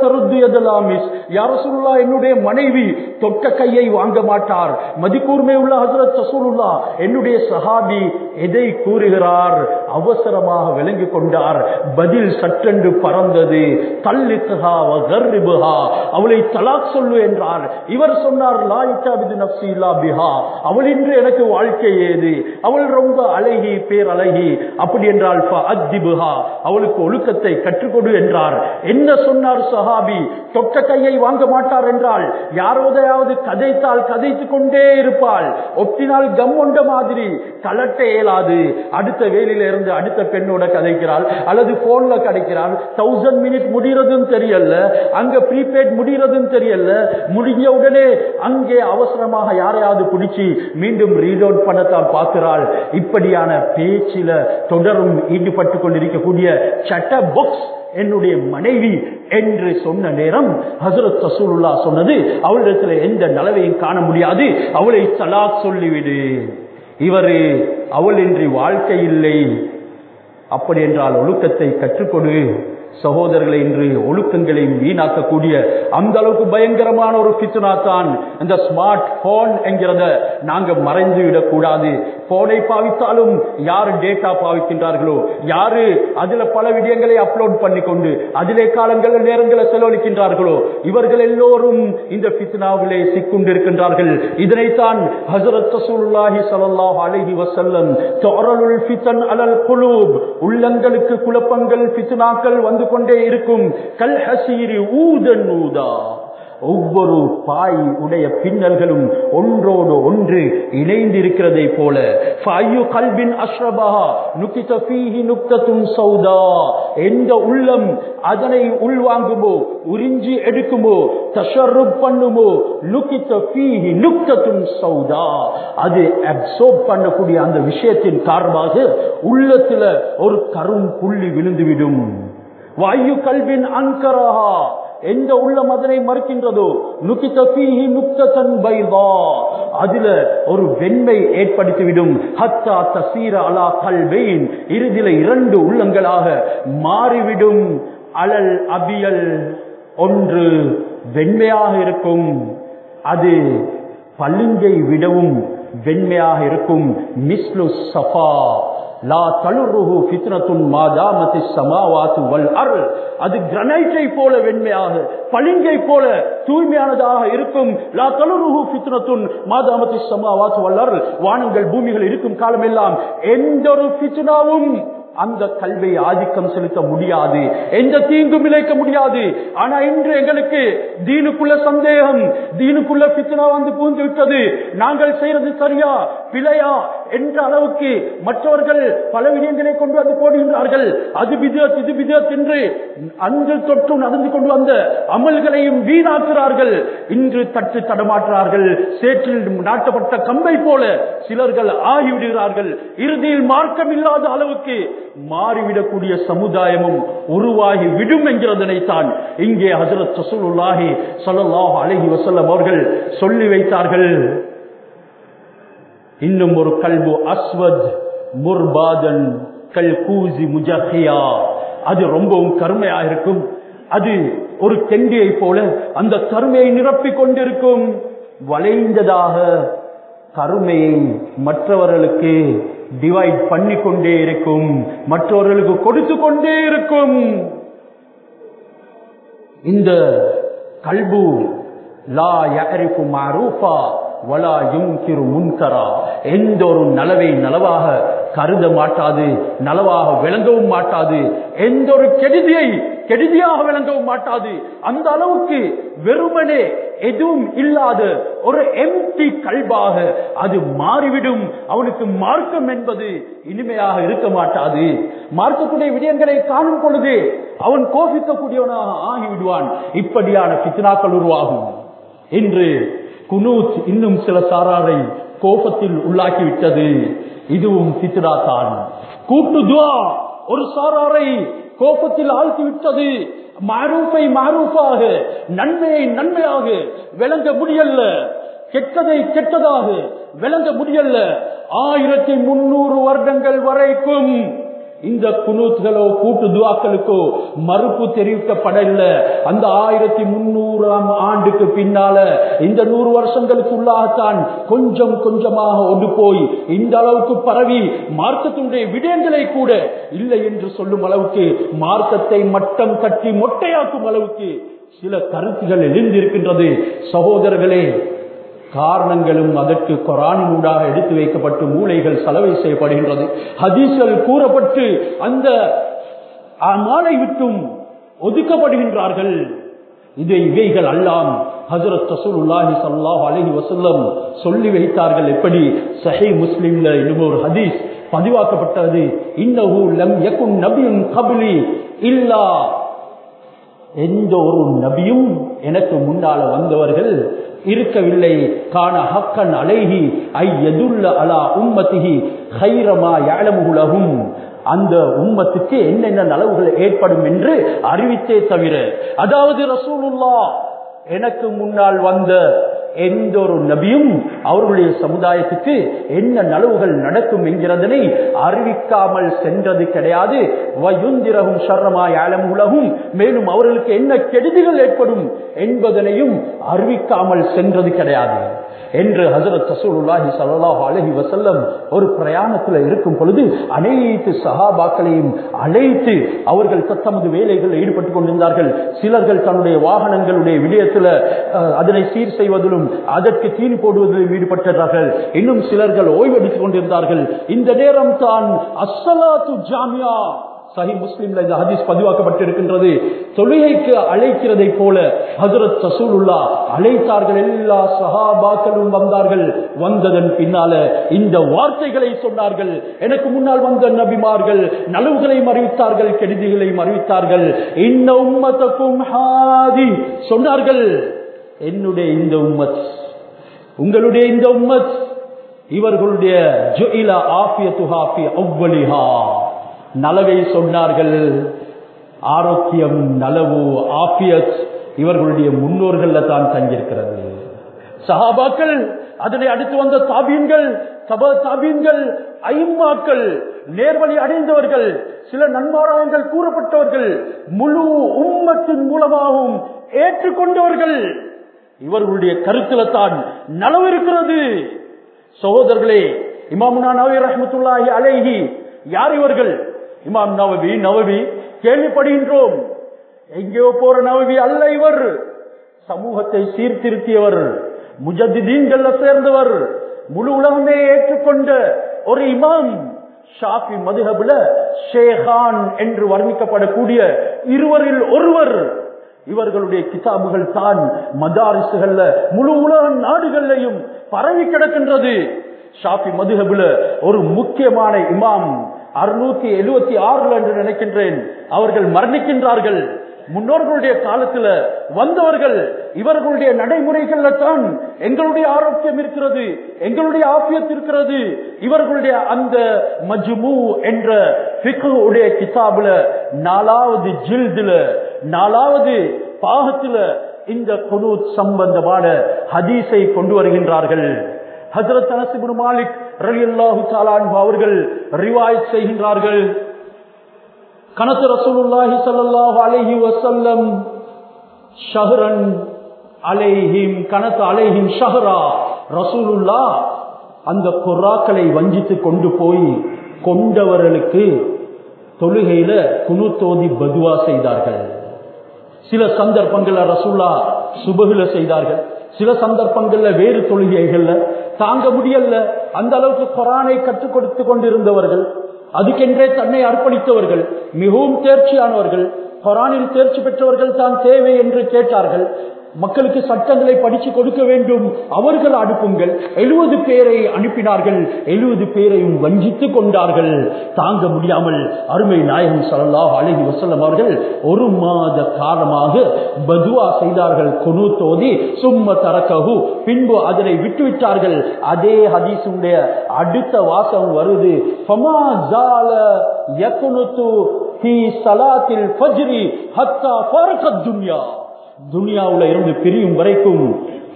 தருத்து எதலாமிஸ் யாரசுல்லா என்னுடைய மனைவி தொட்ட கையை வாங்க மாட்டார். மதிக்கூர்மை உள்ள ஹசரத் சசூலுல்லா என்னுடைய சஹாபி எதை கூறுகிறார்? அவசரமாக விளங்கி கொண்டார். பதில் சட்டென்று பறந்தது. தள்ளித்துகா அவளை தலாக் சொல்லு என்றார். இவர் சொன்னார் அவள் இன்று எனக்கு வாழ்க்கை ஏது? அவள் ரொம்ப அழகி பேரழகி. அப்படி என்றால் அவளுக்கு ஒழுக்கத்தை கற்றுக்கொடு என்றார். என்ன சொன்னார் சஹாபி? தொட்ட கையை வாங்க மாட்டார் என்றால் யாரோதையாவது கதைத்தால் கதைத்துக் கொண்டே இருப்பாள். ஒட்டினால் கம் கொண்ட மாதிரி கலட்ட இயலாது. அடுத்த வேலையில இருந்து அடுத்த பெண்ணோட கதைக்கிறாள். அல்லது போன்ல கிடைக்கிறாள். தௌசண்ட் மினிட் முடிகிறதும் தெரியல. அங்க ப்ரீபெய்ட் முடிகிறதுன்னு தெரியல. முடிஞ்ச உடனே அங்கே அவசரமாக யாரையாவது பிடிச்சி மீண்டும் ரீலோட் பண்ணத்தான் பார்க்கிறாள். இப்படியான பேச்சில தொடரும் ஈடுபட்டு கொண்டிருக்கக்கூடிய சட்ட புக்ஸ் என்னுடைய மனைவி என்று சொன்ன நேரம் ஹசரத் ரசூலுல்லா சொன்னது அவளிடத்தில் எந்த நலவையும் காண முடியாது. அவளை தலாக் சொல்லிவிடு. இவரு அவள் இன்றி வாழ்க்கை இல்லை. அப்படி என்றால் ஒழுக்கத்தை கற்றுக்கொடு. சகோதரர்களை இன்று ஒழுக்கங்களையும் வீணாக்கக்கூடிய அந்த அளவுக்கு பயங்கரமான ஒரு பித்துனா தான் இந்த ஸ்மார்ட் போன் என்கிறத நாங்க மறைந்து விடக்கூடாது. போனை பாவித்தாலும் யாரு டேட்டா பாவிக்கின்றார்களோ யாரு அதுல பல விடயங்களை அப்லோட் பண்ணி கொண்டு அதிலே காலங்கள் நேரங்களை செலவழிக்கின்றார்களோ இவர்கள் எல்லோரும் இந்த பித்னாவிலே சிக்கொண்டிருக்கின்றார்கள். இதனைத்தான் ஹசரத் ரசூலுல்லாஹி ஸல்லல்லாஹு அலஹி வஸல்லம் உள்ளங்களுக்கு குழப்பங்கள் பித்னாக்கள் வந்து கொண்டே இருக்கும். கல் ஹசீரி ஊதன் ஊதா ஒவ்வொரு பாய் உடைய பின்னல்களும் ஒன்றோடு ஒன்று இணைந்திருக்கிறதை போல. கல்வின் அஸ்ரபஹா நுக்கித பீஹி நுக்தத்தும் சௌதா. எந்த உள்ளம் அதனை உள்வாங்குமோ உறிஞ்சி எடுக்குமோ தஷரு பண்ணுமோ நுக்கித்த பீஹி நுக்தத்தும் சௌதா. அது அப்சோர்ப் பண்ணக்கூடிய அந்த விஷயத்தின் காரணமாக உள்ளத்துல ஒரு கரும் புள்ளி விழுந்துவிடும். வாயு கல்வின் அங்கரஹா எந்த உள்ளம் அதனை மறுக்கின்றதோ? நுக்கித்த பீஹி நுக்தன் பைதா. அதுல ஒரு வெண்மை ஏற்படுத்திவிடும். ஹத்தா தசீர அலா கல்வெயின் இறுதியில இரண்டு உள்ளங்களாக மாறிவிடும். அலல் அபியல் ஒன்று வெண்மையாக இருக்கும். அது பளிங்கை விடவும் வெண்மையாக இருக்கும். மிஸ்லு சஃபா. லா தலுருஹு ஃபித்னத்துன் மாதாமத்தி சமாவாத்து வல் அர் அது கிரனைட்டை போல வெண்மையாக பளிங்கை போல தூய்மையானதாக இருக்கும். லா தலுருஹு ஃபித்னத்துன் மாதாமத்தி சமாவாத்து வல் வானங்கள் பூமிகள் இருக்கும் காலமெல்லாம் எந்த ஒரு ஃபித்னாவும் அந்த கல்வியை ஆதிக்கம் செலுத்த முடியாது. எந்த தீங்கும் இழைக்க முடியாது. ஆனா இன்று எங்களுக்கு தீனுக்குள்ள சந்தேகம் தீனுக்குள்ள பித்தனா வந்து பூந்து விட்டது. நாங்கள் செய்யறது சரியா? பிழையா என்ற அளவுக்கு மற்றவர்கள் பல விடயங்களை கொண்டு வந்து போடுகின்றார்கள். அது பிதத் இது பிதத் என்று அன்று தொற்று நடந்து கொண்டு வந்த அமல்களையும் வீணாக்குறார்கள். இன்று தட்டு தடமாற்றார்கள். சேற்றில் நாட்டப்பட்ட கம்பை போல சிலர்கள் ஆகிவிடுகிறார்கள். இறுதியில் மார்க்கம் இல்லாத அளவுக்கு மாறிவிடக்கூடிய சமுதாயமும் உருவாகி விடும் என்கிறதனைத்தான் இங்கே ஹசரத் சசூலுல்லாஹி சொல்லலாஹ் அழகி வசல்லம் அவர்கள் சொல்லி வைத்தார்கள். இன்னும் ஒரு கல்பு அஸ்வத் முர்பாதன் கல் கூசி முஜஹியா. அது ரொம்பவும் கருமையாக இருக்கும். அது ஒரு கெண்டியை போல அந்த கருமையை நிரப்பிக் கொண்டிருக்கும். வளைந்ததாக கருமையை மற்றவர்களுக்கு டிவைட் பண்ணி கொண்டே இருக்கும். மற்றவர்களுக்கு கொடுத்து கொண்டே இருக்கும். இந்த கல்பு லா யாரிப்பு மாரூபா வலா யுங்கிரு முன்கரா. எந்த ஒரு நலவை நலவாக கருத மாட்டாது நலவாக விளங்கவும் மாட்டாது எந்த ஒரு கெடுதியை கெடுதியாக விளங்கவும் மாட்டாது. அந்த அளவுக்கு வெறுமனே எதுவும் இல்லாத ஒரு எம்டி கல்வாக அது மாறிவிடும். அவனுக்கு மார்க்கம் என்பது இனிமையாக இருக்க மாட்டாது. மார்க்கக்கூடிய விடயங்களை காணும் பொழுது அவன் கோபிக்கக்கூடியவனாக ஆகிவிடுவான். இப்படியான பித்னாக்கள் உருவாகும். இன்று குனூத் இன்னும் சில சாராரை கோபத்தில் உள்ளாக்கிவிட்டது. இதுவும் சித்ரா தான். கூட்டு துவா ஒரு சாராரை கோபத்தில் ஆழ்த்திவிட்டது. மாரூப்பை மாரூப்பாக நன்மையை நன்மையாக விளங்க முடியல கெட்டதை கெட்டதாக விளங்க முடியல ஆயிரத்தி முன்னூறு வருடங்கள் வரைக்கும் இந்த குனூத்களோ கூட்டு துவாக்களுக்கோ மறுப்பு தெரிவிக்கப்படவில்லை அந்த ஆயிரத்தி முன்னூறாம் ஆண்டுக்கு பின்னால இந்த நூறு வருஷங்களுக்குள்ளாகத்தான் கொஞ்சம் கொஞ்சமாக ஒன்று போய் இந்த அளவுக்கு பரவி மார்க்கத்தினுடைய விடயங்களை கூட இல்லை என்று சொல்லும் அளவுக்கு மார்க்கத்தை மட்டம் தட்டி மொட்டையாக்கும் அளவுக்கு சில கருத்துகள் எழுந்திருக்கின்றது. சகோதரர்களே காரணங்களும் அதற்கு கொரானினூடாக எடுத்து வைக்கப்பட்டு மூளைகள் சலவை செய்யப்படுகின்றது. ஹதீஸ்கள் கூறப்பட்டு அந்த மாலை விட்டும் ஒதுக்கப்படுகின்றார்கள். இதை இவைகள் அல்லாம் ஹசரத் ரசூலுல்லாஹி சல்லாஹ் அலஹி வசல்லம் சொல்லி வைத்தார்கள். எப்படி? சஹி முஸ்லிம்ல இன்னும் ஒரு ஹதீஸ் பதிவாக்கப்பட்டது. இன்னஹு லம் யகுன் நபியும் கபிலி இல்லா எந்த ஒரு நபியும் எனக்கு முன்னால வந்தவர்கள் இருக்கவில்லை. காண ஹக்கன் அலைகி ஐ எதுல்ல அலா உம்மத்திகி ஹைரமா யாழமுகுலகும் அந்த உம்மத்துக்கு என்னென்ன நலவுகள் ஏற்படும் என்று அறிவித்தே தவிர அதாவது ரசூலுல்லா எனக்கு முன்னால் வந்த எந்த ஒரு நபியும் அவர்களுடைய சமுதாயத்துக்கு என்ன நலவுகள் நடக்கும் என்கிறதனை அறிவிக்காமல் சென்றது கிடையாது. வயுந்திரகும் சர்ணமாய் ஆலமுலகும் மேலும் அவர்களுக்கு என்ன கெடுதிகள் ஏற்படும் என்பதனையும் அறிவிக்காமல் சென்றது கிடையாது. என்று ஹசரத் சசூலுல்லாஹி சல்லாஹ் அலஹி வசல்லம் ஒரு பிரயாணத்தில் இருக்கும் பொழுது அனைத்து சகாபாக்களையும் அழைத்து அவர்கள் தத்தமது வேலைகளில் ஈடுபட்டுக் கொண்டிருந்தார்கள். சிலர்கள் தன்னுடைய வாகனங்களுடைய விடயத்தில் அதனை சீர் செய்வதிலும் அதற்கு தீனி போடுவதில் ஈடுபட்டார்கள் இன்னும் சிலர்கள் ஓய்வெடுத்துக் கொண்டிருந்தார்கள். இந்த நேரம் தான் அஸ்ஸலாத்து ஜாமியா. சஹி முஸ்லீம்ல இந்த ஹதீஸ் பதிவாக்கப்பட்டிருக்கின்றது. தொழுகைக்கு அழைக்கிறதை போல ஹசரத் சசூலுல்லா அழைத்தார்கள். எல்லா சஹாபாக்களும் வந்தார்கள். வந்ததன் பின்னால இந்த வார்த்தைகளை சொன்னார்கள். எனக்கு முன்னால் வந்த நபிமார்கள் நலவுகளையும் அறிவித்தார்கள் கெடுதிகளையும் அறிவித்தார்கள் இன்ன உம்மத்துக்கும் சொன்னார்கள். என்னுடைய இந்த உம்மத் உங்களுடைய இந்த உம்மத் இவர்களுடைய ஜுஇல ஆபிய துஹாபி அவ்வலிஹா. நலவை சொன்னார்கள். ஆரோக்கியம் நலவு ஆபியத் இவர்களுடைய முன்னோர்கள்ல தான் தங்கியிருக்கிறது. சஹாபாக்கள் அதனை அடுத்து வந்த தாபீன்கள் சப தாபீன்கள் ஐம்மாக்கள் நேர்வழி அடைந்தவர்கள் சில நன்மாராயங்கள் கூறப்பட்டவர்கள் முழு உம்மத்தின் மூலமாகவும் ஏற்றுக்கொண்டவர்கள். இவர்களுடைய கருத்துல தான் நலவு இருக்கிறது. சகோதரர்களே இமாமுனா நவி ரஹமத்துல்லாஹி அலேஹி யார் இவர்கள்? இமாம் நவவி நவவி கேள்விப்படுகின்றோம். எங்கேயோ போற நவவி அல்ல இவர். சமூகத்தை சீர்திருத்தியவர் முஜதிதீன்கள் சேர்ந்தவர் முழு உலகமே ஏற்றுக்கொண்ட ஒரு இமாம். ஷாஃபி மதுஹபுல ஷேகான் என்று வர்ணிக்கப்படக்கூடிய இருவரில் ஒருவர். இவர்களுடைய கிதாபுகள் தான் மதாரிசுகள்ல முழு உலக நாடுகள்லையும் பரவி கிடக்கின்றது. ஷாபி மதுஹபுல ஒரு முக்கியமான இமாம் அறுநூத்தி எழுபத்தி ஆறுல என்று நினைக்கின்றேன். அவர்கள் மரணிக்கின்றார்கள். முன்னோர்களுடைய காலத்துல வந்தவர்கள் இவர்களுடைய நடைமுறைகள்ல தான் எங்களுடைய ஆரோக்கியம் இருக்கிறது எங்களுடைய ஆபியத் இருக்கிறது. இவர்களுடைய அந்த மஜ்மு என்ற உடைய கிதாபுல நாலாவது ஜில்துல நாலாவது பாகத்துல இந்த குனூத் சம்பந்தமான ஹதீஸை கொண்டு வருகின்றார்கள். ஹசரத் அனசிபுன் மாலிக் ரலியல்லாஹு தாலான் அவர்கள் ரிவாயத் செய்கின்றார்கள். கனத்து ரசூலுல்லாஹி ஸல்லல்லாஹு அலைஹி வசல்லம் ஷஹரன் அலைஹிம் கனத்து அலைஹிம் ஷஹரா. ரசூலுல்லா அந்த குர்ராக்களை வஞ்சித்து கொண்டு போய் கொண்டவர்களுக்கு தொழுகையில குனுத்தோதி பதுவா செய்தார்கள். சில சந்தர்ப்பங்கள்ல ரசூல்லா சுபகுல செய்தார்கள். சில சந்தர்ப்பங்கள்ல வேறு தொழுகைகள்ல. தாங்க முடியல அந்த அளவுக்கு குரானை கற்றுக் கொடுத்து கொண்டிருந்தவர்கள் அதுக்கென்றே தன்னை அர்ப்பணித்தவர்கள் மிகவும் தேர்ச்சியானவர்கள் குரானில் தேர்ச்சி பெற்றவர்கள் தான் தேவை என்று கேட்டார்கள். மக்களுக்கு சட்டங்களை படிச்சு கொடுக்க வேண்டும். அவர்கள் அனுப்புங்கள் எழுபது பேரை அனுப்பினார்கள். எழுபது பேரையும் வஞ்சித்துக் கொண்டார்கள். தாங்க முடியாமல் அருமை நாயகம் சல்லாஹ் அலஹி வசல்லம் அவர்கள் ஒரு மாத காலமாக பதுவா செய்தார்கள். கொனு தோதி சும்ம தரக்ககு பின்பு அதனை விட்டுவிட்டார்கள். அதே ஹதீசுடைய அடுத்த வாசம் வருது. சலாத்தில் துன்யா. துனியாவுல இருந்து பிரியும் வரைக்கும்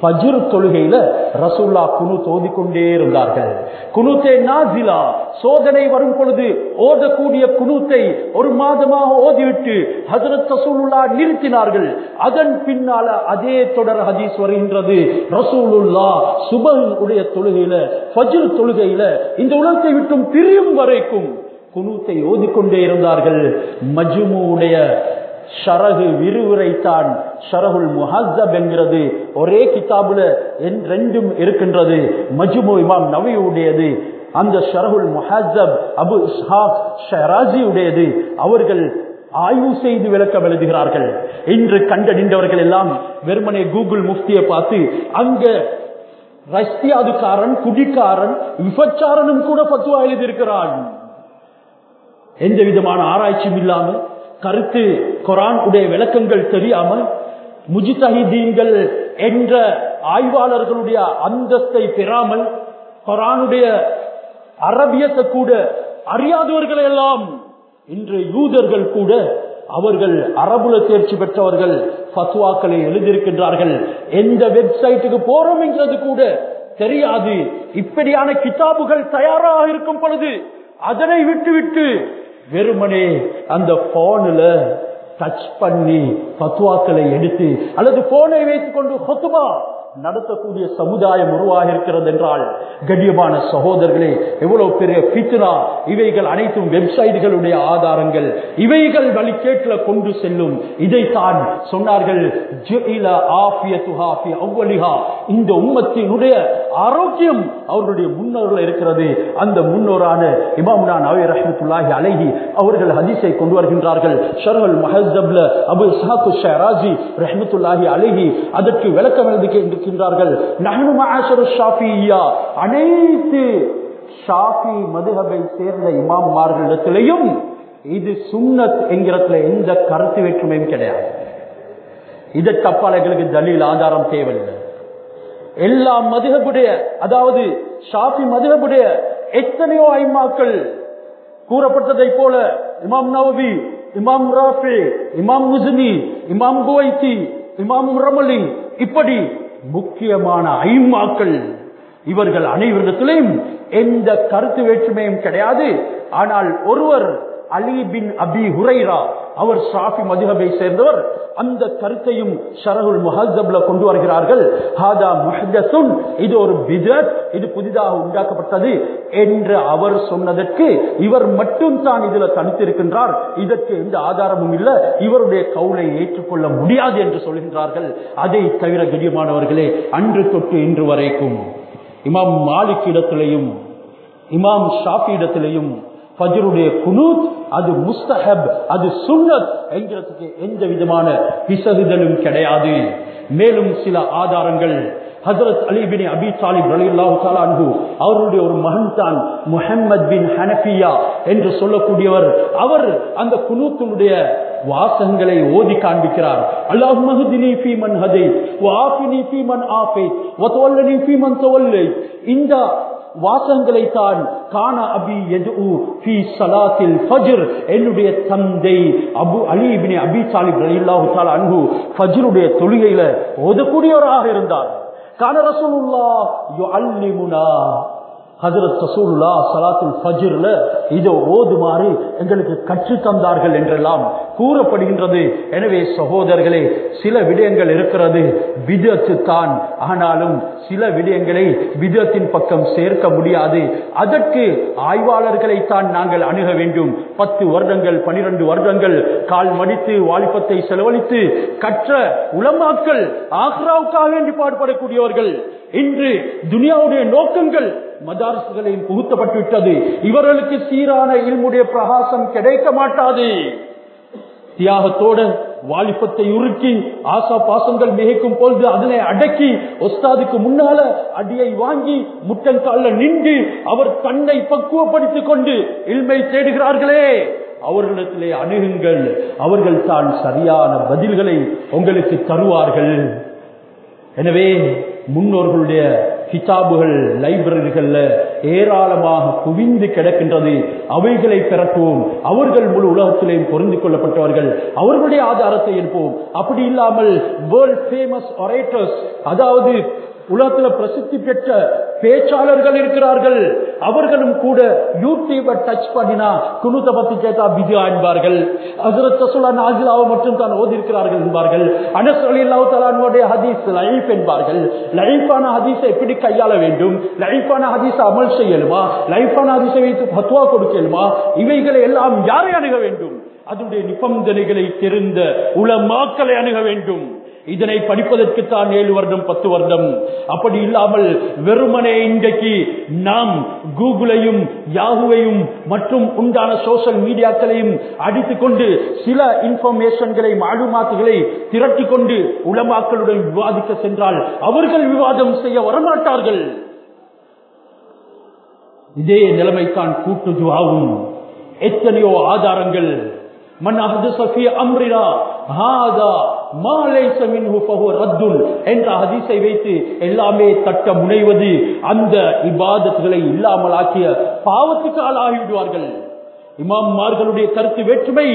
பஜிர் தொழுகையில ரசூல்லா குனு தோதிக்கொண்டே இருந்தார்கள். குனுத்தே நாசிலா சோதனை வரும் பொழுது ஓதக்கூடிய குனுத்தை ஒரு மாதமாக ஓதிவிட்டு ஹசரத் ரசூலுல்லா நிறுத்தினார்கள். அதன் பின்னால அதே தொடர் ஹதீஸ் வருகின்றது. ரசூலுல்லா சுபன் உடைய தொழுகையில பஜிர் தொழுகையில இந்த உலகத்தை விட்டும் பிரியும் வரைக்கும் குனூத்தை ஓதிக்கொண்டே இருந்தார்கள். மஜ்முடைய ஷரகு விரிவுரைத்தான். ஷரகுல் முஹஸ்ஸப் என்கிறது. ஒரே கிதாபுல ரெண்டும் இருக்கின்றது. மஜ்மு இமாம் நவியுடையது. அந்த ஷரகுல் முஹஸ்ஸப் அபு இஸ்ஹாக் ஷராஜி உடையது அவர்கள் ஆய்வு செய்து விளக்கம் எழுதுகிறார்கள். இன்று கண்டறிந்தவர்கள் எல்லாம் வெறுமனே கூகுள் முஃப்தியை பார்த்து அங்க ரஷ்யாதுக்காரன் குடிக்காரன் விபச்சாரனும் கூட பத்துவா எழுதியிருக்கிறான். எந்த விதமான ஆராய்ச்சியும் இல்லாமல் கருத்து குரான் உடைய விளக்கங்கள் தெரியாமல் முஜிதஹிதீன்கள் என்ற ஆய்வாளர்களுடைய அந்தஸ்தை பெறாமல் குரானுடைய அரபியத்தை கூட அறியாதவர்கள் எல்லாம் இன்று யூதர்கள் கூட அவர்கள் அரபுல தேர்ச்சி பெற்றவர்கள் பசுவாக்களை எழுதியிருக்கின்றார்கள். எந்த வெப்சைட்டுக்கு போறோம் என்றது கூட தெரியாது. இப்படியான கிதாபுகள் தயாராக இருக்கும் பொழுது அதனை விட்டுவிட்டு வெறுமனே அந்த போன்ல டச் பண்ணி பத்துவாக்களை எடுத்து அல்லது போனை வைத்துக் கொண்டு நடத்தக்கூடிய சமுதாயம் உருவாக இருக்கிறது என்றால் கடியமான சகோதரர்களே எவ்வளவு பெரிய பித்னா இவைகள் அனைத்தும் வெப்சைட்டுகளுடைய ஆதாரங்கள். இவைகள் வழிகேட்டில் கொண்டு செல்லும். இதைத்தான் சொன்னார்கள் இந்த உம்மத்தினுடைய ஆரோக்கியம் அவர்களுடைய முன்னோர்கள் இருக்கிறது. அந்த முன்னோரான இமாமுனா நவி ரஹமத்துல்லாஹி அழகி அவர்கள் ஹதீஸை கொண்டு வருகின்றார்கள். ஷர்ஹல் மஹஸ்தப்ல அபு இஸ்ஹாக்கு ஷராஜி ரஹமத்துல்லாஹி அழகி அதற்கு விளக்கம் எழுதி இருக்கின்றார்கள் அனைத்து ஷாஃபி மதுஹபை சேர்ந்த இமாம்மார்களிடத்திலையும் இது சுண்ணத் என்கிறதுல எந்த கருத்து வேற்றுமையும் கிடையாது. இது அப்பால் எங்களுக்கு தலீல் ஆதாரம் தேவையில்லை. எல்லா மதுகபுடைய அதாவது ஷாஃபி மதுகபுடைய எத்தனையோ ஐமாக்கள் கூறப்பட்டதை போல இமாம் நவவி இமாம் ராஃபே இமாம் முசுனி இமாம் குவைத்தி இமாம் ரமலி இப்படி முக்கியமான ஐமாக்கள் இவர்கள் அனைவரிடத்திலும் எந்த கருத்து வேற்றுமையும் கிடையாது. ஆனால் ஒருவர் அலி பின் அபி ஹுரைரா அவர் ஷாஃபி மதுஹபை சேர்ந்தவர். அந்த கருத்தையும் ஷரகுல் முஹஸ்தப்ல கொண்டு வருகிறார்கள். ஹாதா முஹத்தசுன் இது ஒரு பிஜத் இது புதிதாக உண்டாக்கப்பட்டது என்று அவர் சொன்னதற்கு இவர் மட்டும் தான் இதுல தனித்திருக்கின்றார். இதற்கு எந்த ஆதாரமும் இல்லை. இவருடைய கவுலை ஏற்றுக்கொள்ள முடியாது என்று சொல்கின்றார்கள். அதை தவிர கடியமானவர்களே அன்று தொட்டு இன்று வரைக்கும் இமாம் மாலிக் இடத்திலையும் இமாம் ஷாஃபி இடத்திலையும் பஜருடைய குனூத் அது முஸ்தஹப் அது சுன்னத் என்கிறதுக்கு எந்த விதமான பிசகுதலும் கிடையாது. மேலும் சில ஆதாரங்கள். ஹசரத் அலி பின் அபி தாலிப் ரலியல்லாஹு அவருடைய ஒரு மகன் தான் முஹம்மத் பின் ஹனஃபியா என்று சொல்லக்கூடியவர். அவர் அந்த குனூத்தினுடைய வாசகங்களை ஓதி காண்பிக்கிறார். அல்லாஹ் மஹதினி ஃபீ மன் ஹதை வஆஃபினி ஃபீ மன் ஆஃபைத் வதவல்லனி ஃபீ மன் தவல்லை இந்த வாசங்களை தான் கான அபி எது ஃபி சலாத்தில் ஃபஜ்ர். என்னுடைய தந்தை அபு அலி இப்னு அபி தாலிப் ரலியல்லாஹு தஆலா அன்ஹு ஃபஜ்ருடைய தொழுகையில ஓதக்கூடியவராக இருந்தார். கான ரசூலுல்லாஹ் யுஅல்லிமுனா ஹசரத் ரசூலுல்லா சலாத்துல் ஃபஜ்ர்ல இதை ஓதுமாறு எங்களுக்கு கற்று தந்தார்கள் என்றெல்லாம் கூறப்படுகின்றது. எனவே சகோதரர்களே சில விடயங்கள் இருக்கிறது. விதத்து தான். ஆனாலும் சில விடயங்களை விதத்தின் பக்கம் சேர்க்க முடியாது. அதற்கு ஆய்வாளர்களை தான் நாங்கள் அணுக வேண்டும். பத்து வருடங்கள் பனிரெண்டு வருடங்கள் கால் மடித்து வாலிபத்தை செலவழித்து கற்ற உலமாக்கள் ஆக்ராவுக்காக வேண்டி பாடுபடக்கூடியவர்கள் இன்று துனியாவுடைய நோக்கங்கள் மதாரசுகளையும் புகுத்தப்பட்டு விட்டது இவர்களுக்கு சீரான இல்முடைய பிரகாசம் கிடைக்க மாட்டாது. தியாகத்தோட வாலிபத்தை உருக்கி ஆசா பாசங்கள் மிகைக்கும் பொழுது அதனை அடக்கி ஒஸ்தாதுக்கு முன்னால அடியை வாங்கி முட்டங்கால நின்று அவர் தன்னை பக்குவப்படுத்திக் கொண்டு இல்மை தேடுகிறார்களே அவர்களிடத்திலே அணுகுங்கள். அவர்கள் தான் சரியான பதில்களை உங்களுக்கு தருவார்கள். எனவே முன்னோர்களுடைய கிதாபுகள் லைப்ரரிகள்ல ஏராளமாக குவிந்து கிடக்கின்றது. அவைகளை பிறப்போம். அவர்கள் முழு உலகத்திலேயும் பொருந்து கொள்ளப்பட்டவர்கள். அவர்களுடைய ஆதாரத்தை எடுப்போம். அப்படி இல்லாமல் வேர்ல்ட் ஃபேமஸ் ஒரேட்டர்ஸ் அதாவது உலகத்தில் பிரசித்தி பெற்ற பேச்சாளர்கள் இருக்கிறார்கள். அவர்களும் கூட யூடியூபை டச் பண்ணினா குணுத்தை பத்தி கேட்டா பிதி என்பார்கள். ஹசரத் ரசூலா நாஜிலாவை மட்டும் தான் ஓதி இருக்கிறார்கள் என்பார்கள். அனஸ் தலானுடைய ஹதீஸ் லைஃப் என்பார்கள். லைஃபான ஹதீஸை எப்படி கையாள வேண்டும்? லைஃபான ஹதீஸை அமல் செய்யலுமா? லைஃபான ஹதீஸை வைத்து பத்துவா கொடுக்கலுமா? இவைகளை எல்லாம் யாரை அணுக வேண்டும்? அதனுடைய நிபந்தனைகளை தெரிந்த உலமாக்களை அணுக வேண்டும். இதனை படிப்பதற்குத்தான் ஏழு வருடம் பத்து வருடம். அப்படி இல்லாமல் வெறுமனே இன்றைக்கு நாம் கூகுளையும் யாகுவையும் மற்றும் உண்டான சோசியல் மீடியாக்களையும் அடித்துக் கொண்டு சில இன்ஃபர்மேஷன்களை மாலுமாத்துகளை திரட்டி கொண்டு உளமாக்களுடன் விவாதிக்க சென்றால் அவர்கள் விவாதம் செய்ய வரமாட்டார்கள். இதே நிலைமைத்தான் கூட்டு துவாவும். எத்தனையோ ஆதாரங்கள் மன் அஹ்தஸ ஃபீ அம்ரினா ஹாதா மா லைஸ மின்ஹு என்ற ஹதீஸை வைத்து எல்லாமே தட்ட முனைவது அந்த இபாதத்துகளை இல்லாமலாக்கிய பாவத்துக்கு ஆளாகிவிடுவார்கள். இமாம்மார்களுடைய கருத்து வேற்றுமை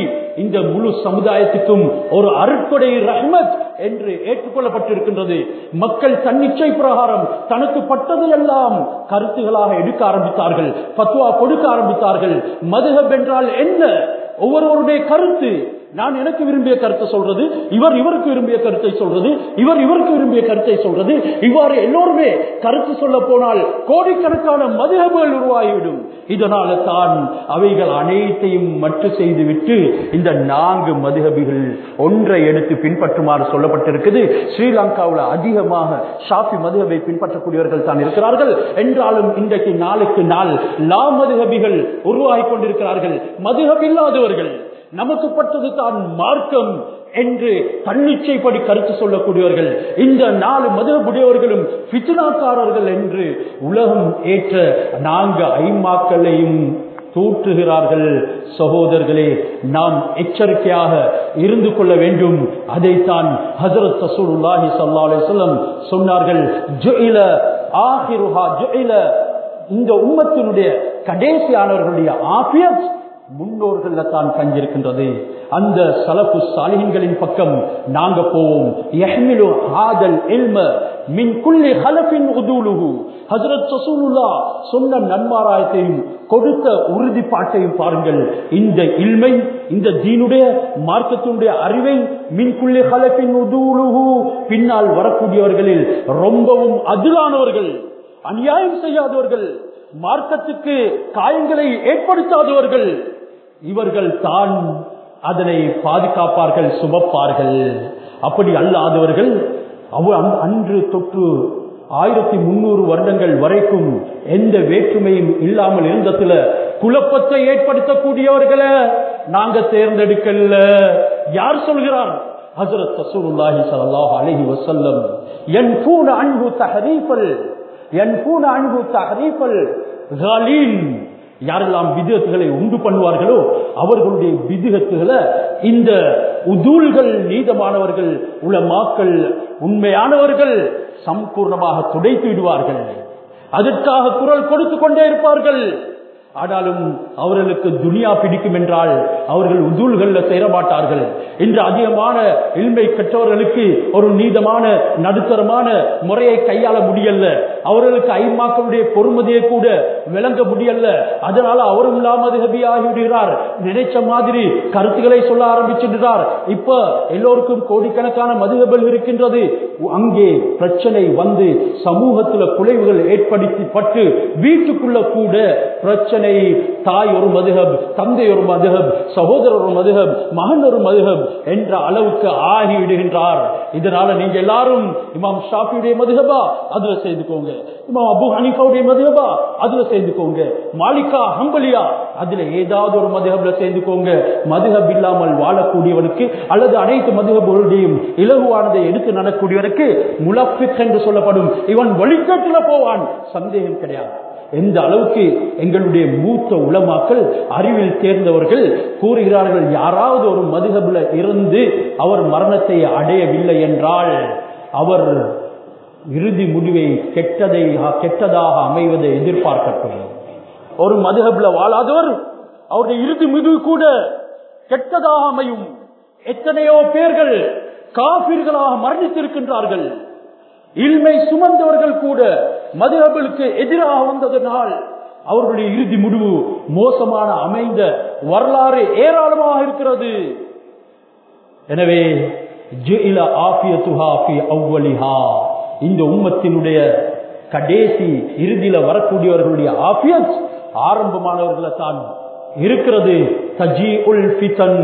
இந்த முழு சமுதாயத்துக்கும் ஒரு அருட்கொடை ரஹ்மத் என்று ஏற்றுக்கொள்ளப்பட்டிருக்கின்றது. மக்கள் தன்னிச்சை பிரகாரம் தனக்கு பட்டதையெல்லாம் கருத்துகளாக எடுக்க ஆரம்பித்தார்கள் பத்துவா கொடுக்க ஆரம்பித்தார்கள். மதுகப் என்றால் என்ன? ஒவ்வொருவருடைய கருத்து. நான் எனக்கு விரும்பிய கருத்தை சொல்றது இவர் இவருக்கு விரும்பிய கருத்தை சொல்றது இவர் இவருக்கு விரும்பிய கருத்தை சொல்றது. இவ்வாறு எல்லோருமே கருத்து சொல்ல போனால் கோடிக்கணக்கான மதுகபுகள் உருவாகிவிடும். இதனால தான் அவைகள் அனைத்தையும் மட்டு செய்துவிட்டு இந்த நான்கு மதுகபிகள் ஒன்றை எடுத்து பின்பற்றுமாறு சொல்ல சொல்லப்பட்டிருக்குது. ஸ்ரீலங்காவில் அதிகமாக ஷாஃபி மதுகபை பின்பற்றக்கூடியவர்கள் தான் இருக்கிறார்கள். என்றாலும் இன்றைக்கு நாளுக்கு நாள் லா மதுகபிகள் உருவாகி கொண்டிருக்கிறார்கள். மதுகபில்லாதவர்கள் நமக்கு பட்டது தான் மார்க்கம் என்று தன்னிச்சைப்படி கருத்து சொல்லக்கூடியவர்கள். இந்த நாலு மதுபுடையவர்களும் பிச்சுனாக்காரர்கள் என்று உலகம் ஏற்ற நான்கு ஐமாக்களையும் தூற்றுகிறார்கள். சகோதரர்களே நாம் எச்சரிக்கையாக இருந்து கொள்ள வேண்டும். அதைத்தான் ஹசரத் சசூலுல்லாஹி சல்லா அலைஹி சொன்னார்கள். ஆஹிருஹா இந்த உம்மத்தினுடைய கடைசியானவர்களுடைய ஆபியத் முன்னோர்கள் தான் தங்கியிருக்கின்றது அந்த சலப்பு சாலிகளின் பக்கம் நாங்க போவோம். சொன்ன நன்மாராயத்தையும் கொடுத்த உறுதிப்பாட்டையும் பாருங்கள். இந்த இல்மை இந்த தீனுடைய மார்க்கத்தினுடைய அறிவை மின் குல்லி உதூலுகு பின்னால் வரக்கூடியவர்களில் ரொம்பவும் அதிரானவர்கள் அநியாயம் செய்யாதவர்கள் மார்க்கத்துக்கு காயங்களை ஏற்படுத்தாதவர்கள் இவர்கள் தான் அதனை பாதுகாப்பார்கள் சுமப்பார்கள். அப்படி அல்லாதவர்கள் அன்று தொற்று ஆயிரத்தி முன்னூறு வருடங்கள் வரைக்கும் எந்த வேற்றுமையும் இல்லாமல் இருந்ததுல குழப்பத்தை ஏற்படுத்தக்கூடியவர்களை நாங்க தேர்ந்தெடுக்கல யார் சொல்கிறார்? ஹசரத் ரசூலுல்லாஹி ஸல்லல்லாஹு அலைஹி வஸல்லம் யன்ஃபூன அன்ஹு தஹரீஃபல் யன்ஃபூன அன்ஹு தஹரீஃபல் காலீன் யாரெல்லாம் விதத்துகளை உண்டு பண்ணுவார்களோ அவர்களுடைய விதத்துகளை இந்த உதூல்கள் நீதமானவர்கள் உலமாக்கள் உண்மையானவர்கள் சம்பூர்ணமாக துடைத்து விடுவார்கள். அதற்காக குரல் கொடுத்து கொண்டே இருப்பார்கள். ஆனாலும் அவர்களுக்கு துனியா பிடிக்கும் என்றால் அவர்கள் உதூல்கள்ல சேரமாட்டார்கள். இன்று அதிகமான இல்மை கற்றவர்களுக்கு ஒரு நீதமான நடுத்தரமான முறையை கையாள முடியல அவர்களுக்கு ஐமாக்களுடைய பொறுமதியை கூட விளங்க முடியல அதனால அவரும் இல்லாமது ஆகிவிடுகிறார். நினைச்ச மாதிரி கருத்துக்களை சொல்ல ஆரம்பிச்சிடுறார். இப்ப எல்லோருக்கும் கோடிக்கணக்கான மதுகபல் இருக்கின்றது. அங்கே பிரச்சனை வந்து சமூகத்துல குலைவுகள் ஏற்படுத்தப்பட்டு வீட்டுக்குள்ள கூட பிரச்சனை தாய் ஒரு மதுகப் தந்தை ஒரு மதுகப் சகோதரர் ஒரு மதுகப் மகன் ஒரு மதுகப் என்ற அளவுக்கு ஆகி விடுகின்றார். இதனால நீங்க எல்லாரும் இமாம் ஷாஃபியுடைய மதுகபா அதுல செய்துக்கோங்க. இமாம் அபு ஹனிஃபாவுடைய மதுகபா அதுல செய்துக்கோங்க. மாலிகா ஹம்பலியா அதுல ஏதாவது ஒரு மதுகப்ல சேர்ந்துக்கோங்க மதுகப் இல்லாமல் வாழக்கூடியவனுக்கு அல்லது அனைத்து மதுகபுகளுடையும் இலகுவானதை எடுத்து நடக்கூடியவனுக்கு முலப்பிக் என்று சொல்லப்படும். இவன் வழிகட்டுல போவான். சந்தேகம் கிடையாது. எந்த அளவுக்கு எங்களுடைய மூத்த உளமாக்கள் அறிவில் தேர்ந்தவர்கள் கூறுகிறார்கள் யாராவது ஒரு மதுகபுல இருந்து அவர் மரணத்தை அடையவில்லை என்றால் அவர் இறுதி முடிவை கெட்டதை கெட்டதாக அமைவதை எதிர்பார்க்கட்டும். ஒரு மதுகபுல வாழாதவர் அவருடைய இறுதி முடிவு கூட கெட்டதாக அமையும். எத்தனையோ பேர்கள் காபிர்களாக மரணித்திருக்கின்றார்கள். இல்மை சுமந்தவர்கள் கூட மதுகபலுக்கு எதிராக வந்ததனால் அவர்களுடைய இறுதி முடிவு மோசமான அமைந்த வரலாறு ஏராளமாக இருக்கிறது. எனவே இந்த உம்மத்தினுடைய கடைசி இறுதியில வரக்கூடியவர்களுடைய ஆபியத் ஆரம்பமானவர்களை தான் இருக்கிறது. தஜி உல் பித்தன்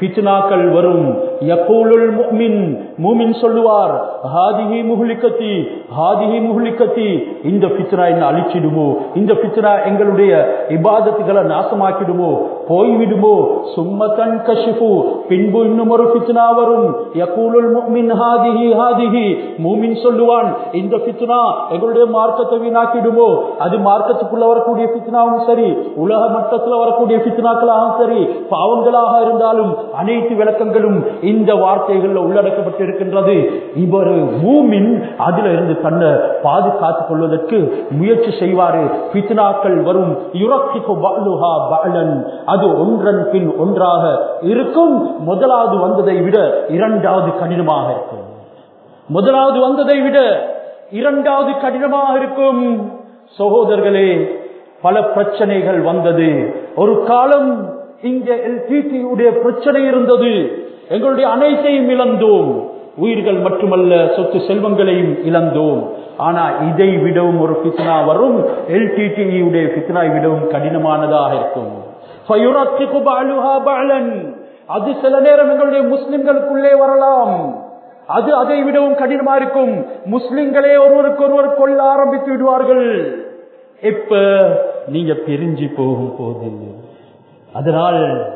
பித்னாக்கள் வரும். யகூலுல் முஃமின் மூமின் சொல்லுவார் ஹாதிஹி முஹ்லிகத்தி ஹாதிஹி முஹ்லிகத்தி இந்த ஃபித்னா என்ன அழிச்சிடுமோ? இந்த ஃபித்னா எங்களுடைய இபாதத்துகளை நாசமாக்கிடுமோ? போய்விடுமோ? சும்மத்தன் கஷிஃபு பின்பு இன்னும் ஒரு ஃபித்னா வரும். யகூலுல் முஃமின் ஹாதிஹி ஹாதிஹி மூமின் சொல்லுவான் இந்த ஃபித்னா எங்களுடைய மார்க்கத்தை வீணாக்கிடுமோ? அது மார்க்கத்துக்குள்ள வரக்கூடிய ஃபித்னாவும் சரி உலக மட்டத்தில் வரக்கூடிய ஃபித்னாக்களாகவும் சரி பாவங்களாக இருந்தாலும் அனைத்து விளக்கங்களும் இந்த வார்த்தைகள்ல உள்ளடக்கப்பட்டு இருக்கின்றது இவர் மூமின் அதுல இருந்து தன்னை பாதுகாத்துக் கொள்வதற்கு முயற்சி செய்வாரு. பித்னாக்கள் வரும். யுரக்கிகு பஅலுஹா பஅலன். அது ஒன்றன் பின் ஒன்றாக இருக்கும். முதலாவது வந்ததை விட இரண்டாவது கடினமாக இருக்கும். முதலாவது வந்ததை விட இரண்டாவது கடினமாக இருக்கும். சகோதரர்களே பல பிரச்சனைகள் வந்தது. ஒரு காலம் இங்கே எல்டிடி உடைய பிரச்சனை இருந்தது. எங்களுடைய அனைத்தையும் இழந்தோம். உயிர்கள் மட்டுமல்ல சொத்து செல்வங்களையும் இழந்தோம். ஆனா இதை விடவும் ஒரு பித்னா வரும். எல்டிடியுடைய பித்னா விடவும் கடினமானதாக இருக்கும். அது சில நேரம் எங்களுடைய முஸ்லிம்களுக்குள்ளே வரலாம். அது அதை விடவும் கடினமா இருக்கும். முஸ்லிம்களே ஒருவருக்கு ஒருவர் கொள்ள ஆரம்பித்து விடுவார்கள். இப்ப நீங்க பிரிஞ்சு போகும் போது அதனால்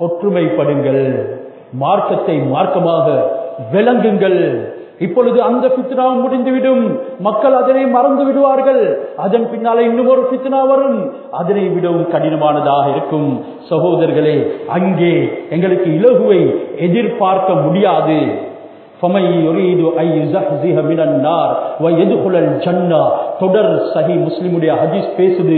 ஒற்றுமைப்படுங்கள். மார்க்கத்தை மார்க்கமாக விளங்குங்கள். இப்பொழுது அந்த பித்னாவும் முடிந்துவிடும். மக்கள் அதனை மறந்து விடுவார்கள். அதன் பின்னாலே இன்னும் ஒரு பித்னா வரும். அதனை விடவும் கடினமானதாக இருக்கும். சகோதரர்களே அங்கே எங்களுக்கு இலகுவை எதிர்பார்க்க முடியாது. فَمَن يُرِيدُ أَن يُزَحْزِحَ مِنَ النَّارِ وَيَدْخُلَ الْجَنَّةَ தொடர் சஹி முஸ்லிமுடைய ஹதீஸ் பேசுது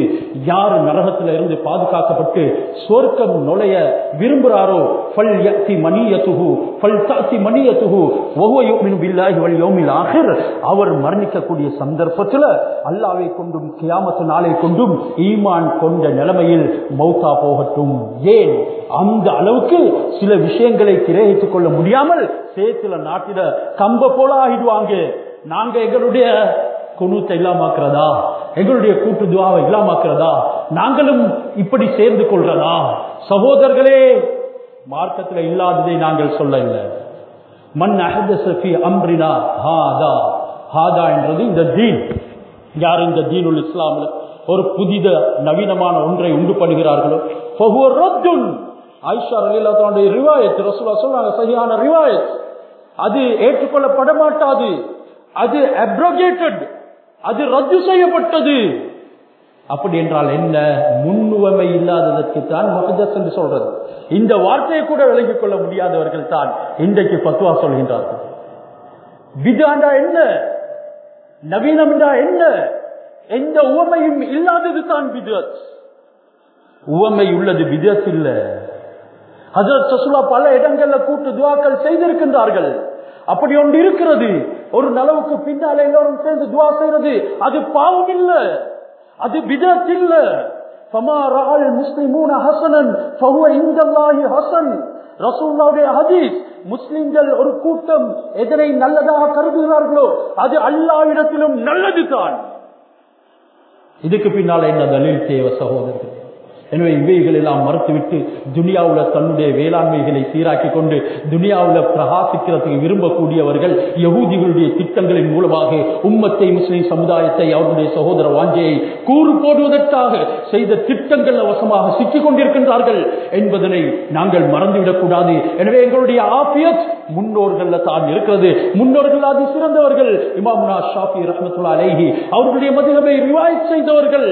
யார் நரகத்துல இருந்து பாதுகாக்கப்பட்டு சொர்க்கம் நுழைய விரும்புறாரோ ஃபல் யத்தி மணியத்துஹு ஃபல் தஅதி மணியத்துஹு வஹுவ யுமினு பில்லாஹி வல் யௌமில் ஆகிர் அவர் மரணிக்கக்கூடிய சந்தர்ப்பத்துல அல்லாஹ்வை கொண்டும் கியாமத் நாளை கொண்டும் ஈமான் கொண்ட நிலைமையில் மௌத்தா போகட்டும் ஏன் அந்த அளவுக்கு சில விஷயங்களை கிரகித்துக் கொள்ள முடியாமல் சேத்துல நாட்டில கம்ப போல ஆகிடுவாங்க. நாங்க எங்களுடைய குணூத்தை இல்லாமாக்குறதா? எங்களுடைய கூட்டு துவாவை இல்லாமாக்குறதா? நாங்களும் இப்படி சேர்ந்து கொள்றதா? சகோதரர்களே மார்க்கத்தில் இல்லாததை நாங்கள் சொல்ல இல்லை. மண் அஹதசஃபி அம்ரினா ஹாதா. ஹாதா என்றது இந்த தீன். யார் இந்த தீனுல் இஸ்லாமில் ஒரு புதித நவீனமான ஒன்றை உண்டு பண்ணுகிறார்களோ ஃபஹுவ ரத்துன். ஆயிஷா ரிவாயத். ரசூலா சொல்றாங்க சரியான ரிவாயத். அது ஏற்றுக்கொள்ளப்பட மாட்டாது அது அப்ரோகேட்டட் அது ரத்து செய்யப்பட்டது. அப்படி என்றால் என்ன? முன்னுவமை இல்லாததற்கு தான் மகதஸ் என்று சொல்றது. இந்த வார்த்தையை கூட விளங்கிக் கொள்ள முடியாதவர்கள் தான் இன்றைக்கு பத்துவா சொல்கின்றார்கள். விதாண்டா என்ன? நவீனம் என்றா என்ன? எந்த உவமையும் இல்லாதது தான் விதத் உவமை உள்ளது விதத் இல்லை. ஹசரத் சசுலா பல இடங்கள்ல கூட்டு துவாக்கள் செய்திருக்கின்றார்கள். அப்படி ஒன்று இருக்கிறது. ஒரு நலவுக்கு பின்னால் எல்லோரும் சேர்ந்து துவா செய்யறது அது பாவம் இல்ல. அது விதத் இல்ல. முஸ்லிமூன ஹசனன் ஹசன். ரசூல்லாவுடைய ஹதீஸ் முஸ்லிம்கள் ஒரு கூட்டம் எதனை நல்லதாக கருதுகிறார்களோ அது அல்லாவிடத்திலும் நல்லதுதான். இதுக்கு பின்னால் என்ன தலில் தேவ சகோதரர்கள் எனவே இவைகள் எல்லாம் மறுத்துவிட்டு துனியாவில் தன்னுடைய வேளாண்மைகளை சீராக்கி கொண்டு துனியாவில் பிரகாசிக்கிறதுக்கு விரும்பக்கூடியவர்கள் யகூதிகளுடைய திட்டங்களின் மூலமாக உம்மத்தை முஸ்லிம் சமுதாயத்தை அவருடைய சகோதர வாஞ்சையை கூறு போடுவதற்காக செய்த திட்டங்கள் அவசமாக சிக்கிக் கொண்டிருக்கின்றார்கள் என்பதனை நாங்கள் மறந்துவிடக்கூடாது எனவே எங்களுடைய ஆபியத் முன்னோர்கள் தான் இருக்கிறது. முன்னோர்கள் அது சிறந்தவர்கள். இமாமுனா ஷாஃபி ரஹமத்துல்லா அலேஹி அவர்களுடைய மதுகபை ரிவாய் செய்தவர்கள்.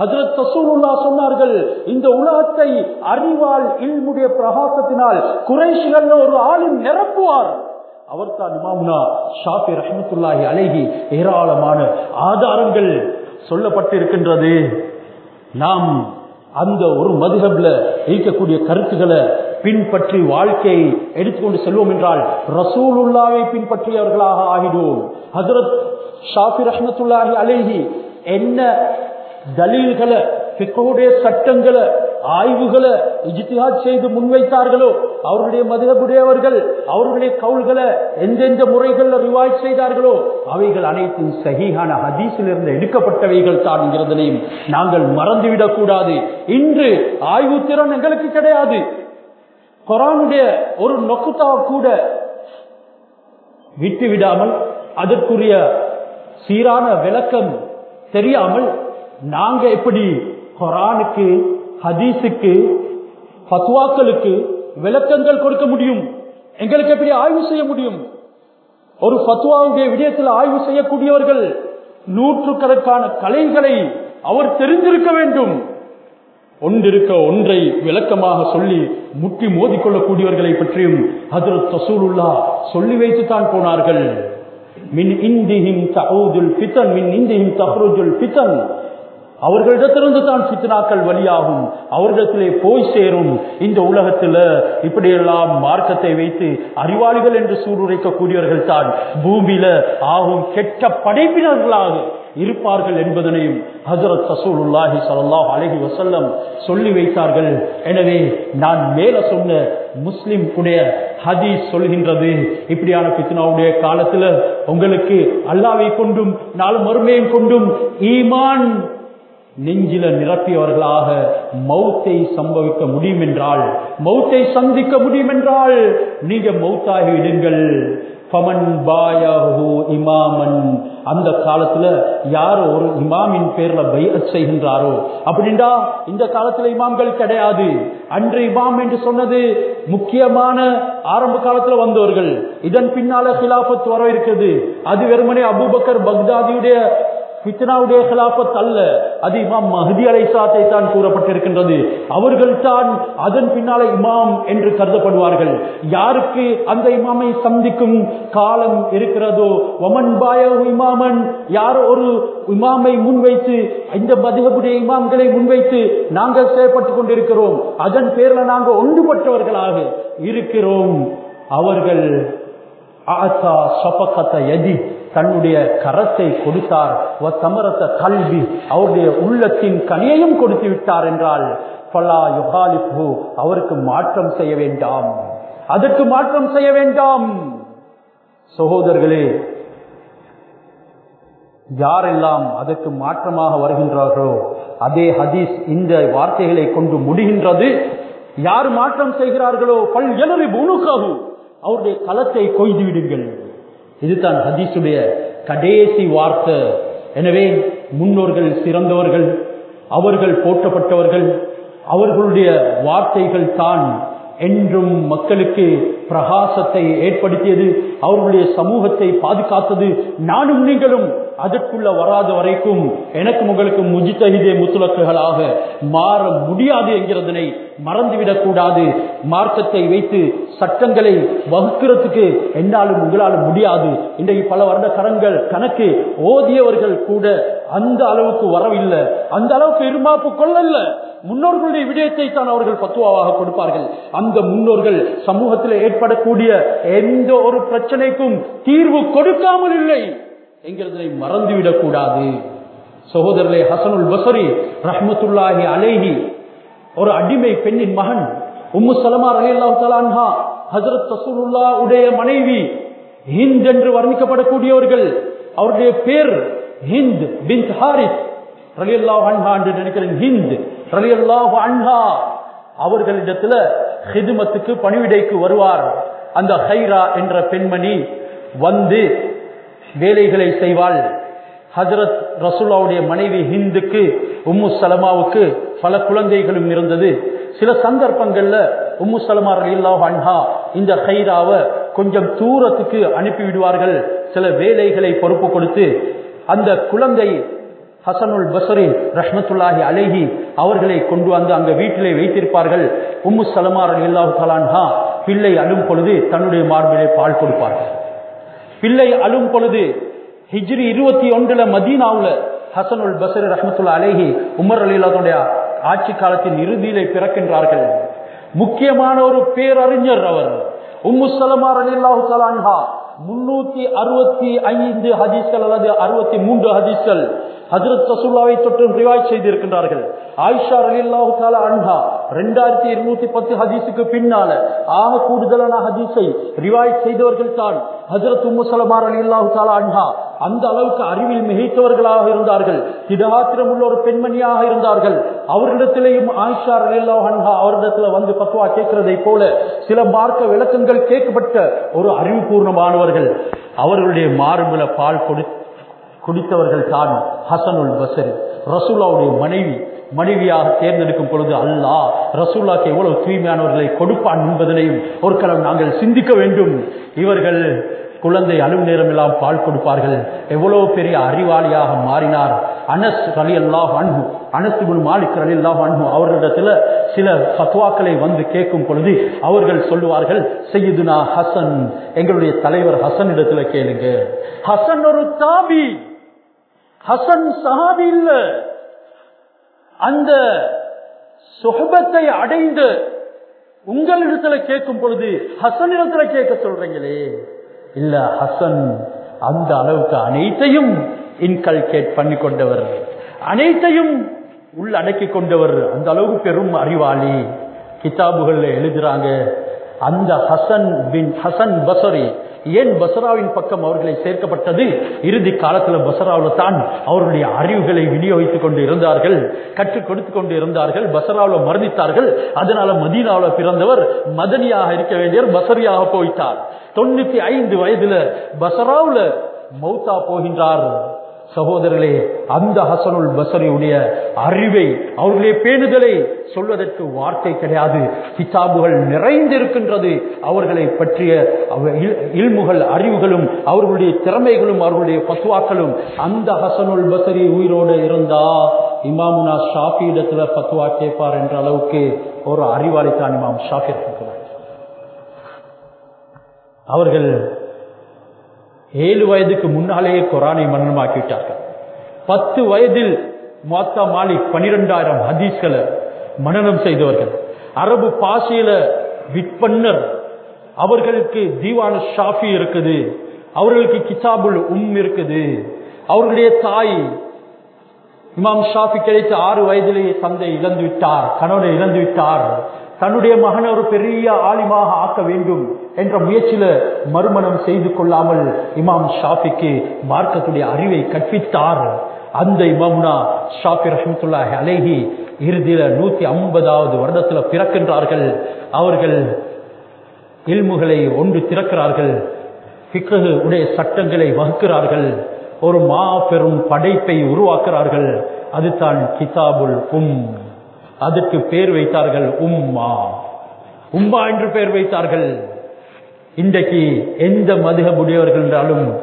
ஹஜரத் ரசூலுல்லா சொன்னார்கள் இந்த உலகத்தை அறிவால் இல்முடைய பிரகாசத்தினால் குறைஷிகள் ஒரு ஆளும் நிரப்புவார். அவர் தான் ஷாபி ஷாஃபி ரஹமத்துல்லாஹி அழகி ஏராளமான ஆதாரங்கள் சொல்லப்பட்டிருக்கின்றது. நாம் அந்த ஒரு மதுகப்ல இருக்கக்கூடிய கருத்துக்களை பின்பற்றி வாழ்க்கையை எடுத்துக்கொண்டு செல்வோம் என்றால் ரசூலுல்லாவை பின்பற்றியவர்களாக ஆகிடுவோம். ஹசரத் ஷாஃபி ரஹமத்துல்லாஹி அழகி என்ன தலீல்களை பிக்கோடைய சட்டங்களை ஆய்வுகளை இஜித்திஹாத் செய்து முன்வைத்தார்களோ அவர்களுடைய மதுகபுடையவர்கள் அவர்களுடைய கவுல்களை எந்தெந்த முறைகளில் ரிவாய்ட் செய்தார்களோ அவைகள் அனைத்தும் சகிஹான ஹதீஸிலிருந்து எடுக்கப்பட்டவைகள் தான் என்கிறதையும் நாங்கள் மறந்துவிடக் கூடாது இன்று ஆய்வு திறன் எங்களுக்கு கிடையாது. கொரானுடைய ஒரு நொக்குத்தா கூட விட்டு விடாமல் அதற்குரிய சீரான விளக்கம் தெரியாமல் நாங்க எப்படி குரானுக்கு ஹதீஸுக்கு பத்வாக்களுக்கு விளக்கங்கள் கொடுக்க முடியும்? எங்களுக்கு எப்படி ஆய்வு செய்ய முடியும்? ஒரு பத்வாவுடைய விடயத்தில் ஆய்வு செய்யக்கூடியவர்கள் நூற்றுக்கணக்கான கலைகளை அவர் தெரிந்திருக்க வேண்டும். ஒன்றிருக்க ஒன்றை விளக்கமாக சொல்லி முட்டி மோதிக்கொள்ளக்கூடியவர்களை பற்றியும் ஹதரத் ரசூலுல்லா சொல்லி வைத்துத்தான் போனார்கள். மின் இந்திஹிம் தஹூதுல் பித்தன் மின் இந்திஹிம் தஹ்ருஜுல் பித்தன் அவர்களிடத்திலிருந்து தான் சித்தினாக்கள் வழியாகும். அவர்களிடத்திலே போய் சேரும். இந்த உலகத்தில் இப்படியெல்லாம் மார்க்கத்தை வைத்து அறிவாளிகள் என்று சூடுரைக்கக்கூடியவர்கள் தான் பூமியில ஆகும் கெட்ட படைப்பினர்களாக இருப்பார்கள் என்பதனையும் ஹசரத் சசூலுல்லாஹி ஸல்லல்லாஹு அலஹி வசல்லம் சொல்லி வைத்தார்கள். எனவே நான் மேல சொன்ன முஸ்லிம் உடைய ஹதீஸ் சொல்கின்றது. இப்படியான பித்னாவுடைய காலத்துல உங்களுக்கு அல்லாவை கொண்டும் நாலு மறுமையும் கொண்டும் ஈமான் நெஞ்சில நிரப்பியவர்களாக மௌத்தை சம்பவிக்க முடியும் என்றால் மௌத்தை சந்திக்க முடியும் என்றால் நீங்க மௌத்தாகி விடுங்கள். இமாமன். அந்த காலத்துல யார் ஒரு இமாமின் பேர்ல பைஅத் செய்கின்றாரோ அப்படின்டா இந்த காலத்துல இமாம்கள் கிடையாது. அன்று இமாம் என்று சொன்னது முக்கியமான ஆரம்ப காலத்துல வந்தவர்கள். இதன் பின்னால கிலாபத் வர இருக்கிறது. அது வெறுமனே அபூபக்கர் பக்தாதியுடைய பித்னாவுடைய ஹிலாபத் அல்ல. அது இமாம் மஹதி அலைசாத்தை தான் கூறப்பட்டிருக்கின்றது. அவர்கள் தான் அதன் பின்னால இமாம் என்று கருதப்படுவார்கள். யாருக்கு அந்த இமாமை சந்திக்கும் காலம் இருக்கிறதோ ஒமன் பாய இமாமன் யார் ஒரு இமாமை முன்வைத்து இந்த மதுகபுடைய இமாம்களை முன்வைத்து நாங்கள் செயல்பட்டுக் கொண்டிருக்கிறோம். அதன் பேர்ல நாங்கள் ஒன்றுபட்டவர்களாக இருக்கிறோம். அவர்கள் ஆசா சபக்கத்த எதி தன்னுடைய கரத்தை கொடுத்தார். சமரத்த கல்வி அவருடைய உள்ளத்தின் கனியையும் கொடுத்து விட்டார் என்றால் பலா யுகாலிப்பு அவருக்கு மாற்றம் செய்ய வேண்டாம். அதற்கு மாற்றம் செய்ய வேண்டாம். சகோதரர்களே யாரெல்லாம் அதற்கு மாற்றமாக வருகின்றார்களோ அதே ஹதீஸ் இந்த வார்த்தைகளை கொண்டு முடிகின்றது. யார் மாற்றம் செய்கிறார்களோ பல் எழுதி உணுக்காகும் அவருடைய களத்தை கொய்து விடுங்கள். இதுதான் ஹதீஸுடைய கடைசி வார்த்தை. எனவே முன்னோர்கள் சிறந்தவர்கள் அவர்கள் போற்றப்பட்டவர்கள் அவர்களுடைய வார்த்தைகள் தான் என்றும் மக்களுக்கு பிரகாசத்தை ஏற்படுத்தியது அவர்களுடைய சமூகத்தை பாதுகாத்தது. நானும் நீங்களும் அதற்குள்ள வராத வரைக்கும் எனக்கும் உங்களுக்கு முஜித்தகிதே முத்துலக்குகளாக மாற முடியாது என்கிறதனை மறந்துவிடக் கூடாது. மார்க்கத்தை வைத்து சட்டங்களை வகுக்கிறதுக்கு என்னாலும் உங்களாலும் முடியாது. இன்றைக்கு பல வருட கரங்கள் கணக்கு ஓதியவர்கள் கூட அந்த அளவுக்கு வரவில்லை. அந்த அளவுக்கு இருமாப்பு கொள்ளல முன்னோர்களுடைய விடயத்தை தான் அவர்கள் பத்துவாவாக கொடுப்பார்கள். அந்த முன்னோர்கள் சமூகத்தில் ஏற்படக்கூடிய எந்த ஒரு பிரச்சனைக்கும் தீர்வு கொடுக்காமல் இல்லை. என்கிறதை மறந்துவிடக் கூடாது சகோதரர்களே ஹசனுல் பசரி ரஹமத்துல்லாஹி அலேஹி ஒரு அடிமை பெண்ணின் மகன் உம்மு சலமா அலி அல்லாஹா ஹசரத் ரசூலுல்லா உடைய மனைவி ஹிந்த் என்று வர்ணிக்கப்படக்கூடியவர்கள் அவருடைய பேர் ஹிந்த் பின் ஹாரித் ரலி அன்ஹா என்று நினைக்கிறேன் ஹிந்த் ரலியல்லா அன்ஹா. அவர்களிடத்துல ஹிதுமத்துக்கு பணிவிடைக்கு வருவார். அந்த ஹைரா என்ற பெண்மணி வந்து வேலைகளை செய்வாள். ஹசரத் ரசுல்லாவுடைய மனைவி ஹிந்துக்கு உம்மு சலமாவுக்கு பல குழந்தைகளும் இருந்தது. சில சந்தர்ப்பங்கள்ல உம்மு சலமா ரலியல்லாஹு அன்ஹா இந்த ஹைராவை கொஞ்சம் தூரத்துக்கு அனுப்பிவிடுவார்கள். சில வேலைகளை பொறுப்பு கொடுத்து அந்த குழந்தை ஹசனுல் பசரி ரஹ்மத்துல்லாஹி அழகி அவர்களை கொண்டு வந்து அங்க வீட்டிலே வைத்திருப்பார்கள். உம்மு சலமா ரலியல்லாஹு தலான்ஹா பிள்ளை அழும் பொழுது தன்னுடைய மார்பிலே பால் கொடுப்பார்கள். பிள்ளை அழும் பொழுது ஹிஜ்ரி இருபத்தி ஒன்றுல மதீனாவுல ஹசனுல் பசரி ரஹமத்துல்லா அலேஹி உமர் அலிலாவுடைய ஆட்சி காலத்தின் இறுதியிலே பிறக்கின்றார்கள். முக்கியமான ஒரு பேரறிஞர் அவர் உம்மு சலமார் அலில்லாஹு சலான்ஹா முன்னூத்தி அறுபத்தி ஐந்து ஹதீஸ்கள் அல்லது அறுபத்தி மூன்று ஹதீஸ்கள் ஹஜரத் ரசூல்லாவை தொற்று ரிவாய் செய்திருக்கின்றார்கள். ஆயிஷா அலில்லாஹு தாலா அன்ஹா ரெண்டாயிரத்தி இருநூத்தி பத்து ஹதீஸுக்கு பின்னால ஆக கூடுதலான ஹதீஸை ரிவாய் செய்தவர்கள் தான் ஹஜரத் உம்மு அலில்லாஹு தாலா அன்ஹா. அந்த அளவுக்கு அறிவில் மிகைத்தவர்களாக இருந்தார்கள். திடகாத்திரம் உள்ள ஒரு பெண்மணியாக இருந்தார்கள். அவர்களிடத்திலேயும் ஆயிஷா அலி அன்ஹா அவரிடத்துல வந்து பத்துவா கேட்கிறதை போல சில மார்க்க விளக்கங்கள் கேட்கப்பட்ட ஒரு அறிவுபூர்ணமானவர்கள். அவர்களுடைய மார்புல பால் கொடுத்து குடித்தவர்கள் தான் ஹசனுல் பசரி. ரசூலாவுடைய மனைவி மனைவியாக தேர்ந்தெடுக்கும் பொழுது அல்லாஹ் ரசூல்லாக்கு எவ்வளவு தூய்மையானவர்களை கொடுப்பான் என்பதனையும் ஒரு கலம் நாங்கள் சிந்திக்க வேண்டும். இவர்கள் குழந்தை அழும் நேரம் எல்லாம் பால் கொடுப்பார்கள். எவ்வளவு பெரிய அறிவாளியாக மாறினார். அனஸ் அலி அல்லாஹ் அன்பு அனசுபுன் மாலிக் அலி அல்லாஹ் அன்பு அவர்களிடத்துல சில பத்வாக்களை வந்து கேட்கும் பொழுது அவர்கள் சொல்லுவார்கள் செய்யுதுனா ஹசன் எங்களுடைய தலைவர் ஹசன் இடத்துல கேளுங்க. ஹசன் ஒரு தாபி. ஹசன் சஹாபி இல்ல அந்த சுகபத்தை அடைந்து உங்களிடத்துல கேட்கும் பொழுது ஹசன் இடத்துல கேட்க சொல்றீங்களே? இல்ல ஹசன் அந்த அளவுக்கு அனைத்தையும் இன்கல்கேட் பண்ணி கொண்டவர். அனைத்தையும் உள்ள அடக்கி கொண்டவர். அந்த அளவுக்கு பெரும் அறிவாளி. கிதாபுகள்ல எழுதுறாங்க. அந்த ஹசன் பின் ஹசன் பசரி ஏன் பசராவின் பக்கம் அவர்களை சேர்க்கப்பட்டது? இறுதி காலத்தில் பசராவில் தான் அவருடைய அறிவுகளை விநியோகித்துக் கொண்டு இருந்தார்கள் கற்றுக் கொடுத்து கொண்டு இருந்தார்கள் பசராவில் மரணித்தார்கள். அதனால மதீனாவில் பிறந்தவர் மதனியாக இருக்க வேண்டியவர் பசரியாக போயிட்டார். தொண்ணூத்தி ஐந்து வயதுல பசராவில் மௌத்தா போகின்றார். சகோதரர்களே அந்த ஹசனுல் பசரியுடைய அறிவை அவர்களுடைய பேணுதலை சொல்வதற்கு வார்த்தை கிடையாது. கிதாபுகள் நிறைந்திருக்கின்றது. அவர்களை பற்றிய இல்முகள் அறிவுகளும் அவர்களுடைய திறமைகளும் அவர்களுடைய பத்துவாக்களும் அந்த ஹசனுல் பசரி உயிரோடு இருந்தா இமாமுனா ஷாஃபி இடத்துல பத்துவா கேட்பார் என்ற அளவுக்கு ஒரு அறிவாளித்தான் இமாம் ஷாஃபி அவர்கள் ஏழு வயதுக்கு முன்னாலேயே குரானை மன்னமாக்கிவிட்டார்கள் பத்து வயதில் மாத்தா மாலிக் பனிரெண்டாயிரம் ஹதீஸ்களை மனநம் செய்தவர்கள். அரபு பாஷையில விற்பன்னர். அவர்களுக்கு தீவான ஷாஃபி இருக்குது. அவர்களுக்கு கிசாபுல் உம் இருக்குது. அவர்களுடைய தாய் இமாம் ஷாஃபி கிடைத்த ஆறு வயதிலேயே தந்தை இழந்து விட்டார் கணவனை இழந்து விட்டார் தன்னுடைய மகனை ஒரு பெரிய ஆலிமாக ஆக்க வேண்டும் என்ற முயற்சியில மறுமணம் செய்து கொள்ளாமல் இமாம் ஷாஃபிக்கு மார்க்கத்துடைய அறிவை கற்பித்தார். அந்த இமாமுனா ஷாஃபி ரஹமத்துல்லாஹி அலேஹி இறுதியில நூத்தி ஐம்பதாவது வருடத்துல பிறக்கின்றார்கள். அவர்கள் இல்முகளை ஒன்று திறக்கிறார்கள். பிக்ககு உடைய சட்டங்களை வகுக்கிறார்கள். ஒரு மாபெரும் படைப்பை உருவாக்குறார்கள் அதுதான் கிதாபுல் உம். அதற்கு பேர் வைத்தார்கள் உம்மா. உம்மா என்று பெயர் வைத்தார்கள். இன்றைக்கு எந்த மதுகபுடையவர்கள் என்றாலும்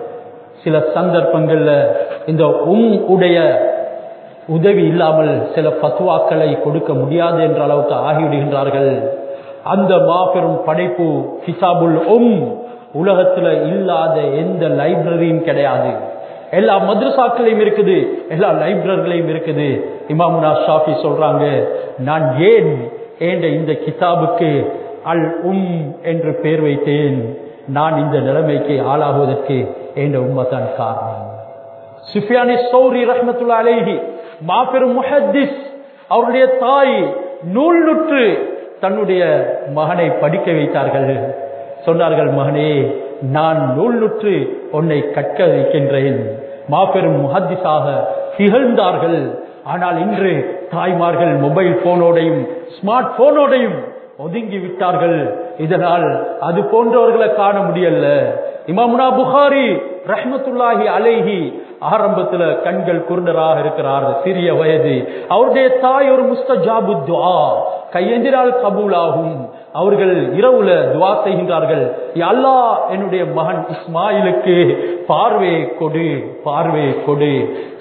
சில சந்தர்ப்பங்கள்ல இந்த உம் உடைய உதவி இல்லாமல் சில பத்துவாக்களை கொடுக்க முடியாது என்ற அளவுக்கு ஆகிவிடுகின்றார்கள். அந்த மாபெரும் படைப்பு ஹிசாபுல் உம் உலகத்துல இல்லாத எந்த லைப்ரரியும் கிடையாது. எல்லா மதுரசாக்களையும் இருக்குது எல்லா லைப்ரரிகளையும் இருக்குது. இமாமுனா ஷாஃபி சொல்றாங்க நான் ஏன் ஏண்ட இந்த கிதாபுக்கு அல் உம் என்று பெயர் வைத்தேன்? நான் இந்த நிலைமைக்கு ஆளாகுவதற்கு என்ற உண்மைதான் காரணம். சுஃபியானி சௌரி ரஹ்மத்துல்லா அலேஹி மாபெரும் முஹத்திஸ் அவருடைய தாய் நூல் நுற்று தன்னுடைய மகனை படிக்க வைத்தார்கள். சொன்னார்கள் மகனே நான் நூலுற்று உன்னை கற்க வைக்கின்றேன் மாபெரும் முகத்திசாக திகழ்ந்தார்கள். ஆனால் இன்று தாய்மார்கள் மொபைல் போனோடையும் ஸ்மார்ட் போனோடையும் ஒதுங்கி விட்டார்கள் இதனால் அது போன்றவர்களை காண முடியல. இமாமுனா புகாரி ரஹ்மத்துல்லாஹி அலைஹி ஆரம்பத்துல கண்கள் குருடராக இருக்கிறார் சிறிய வயது. அவருடைய தாய் ஒரு முஸ்தஜாபு துவா கையெந்திரால் கபூலாகும். அவர்கள் இரவுல துவா செய்கின்றார்கள். அல்லா என்னுடைய மகன் இஸ்மாயிலுக்கு பார்வை கொடு பார்வை கொடு.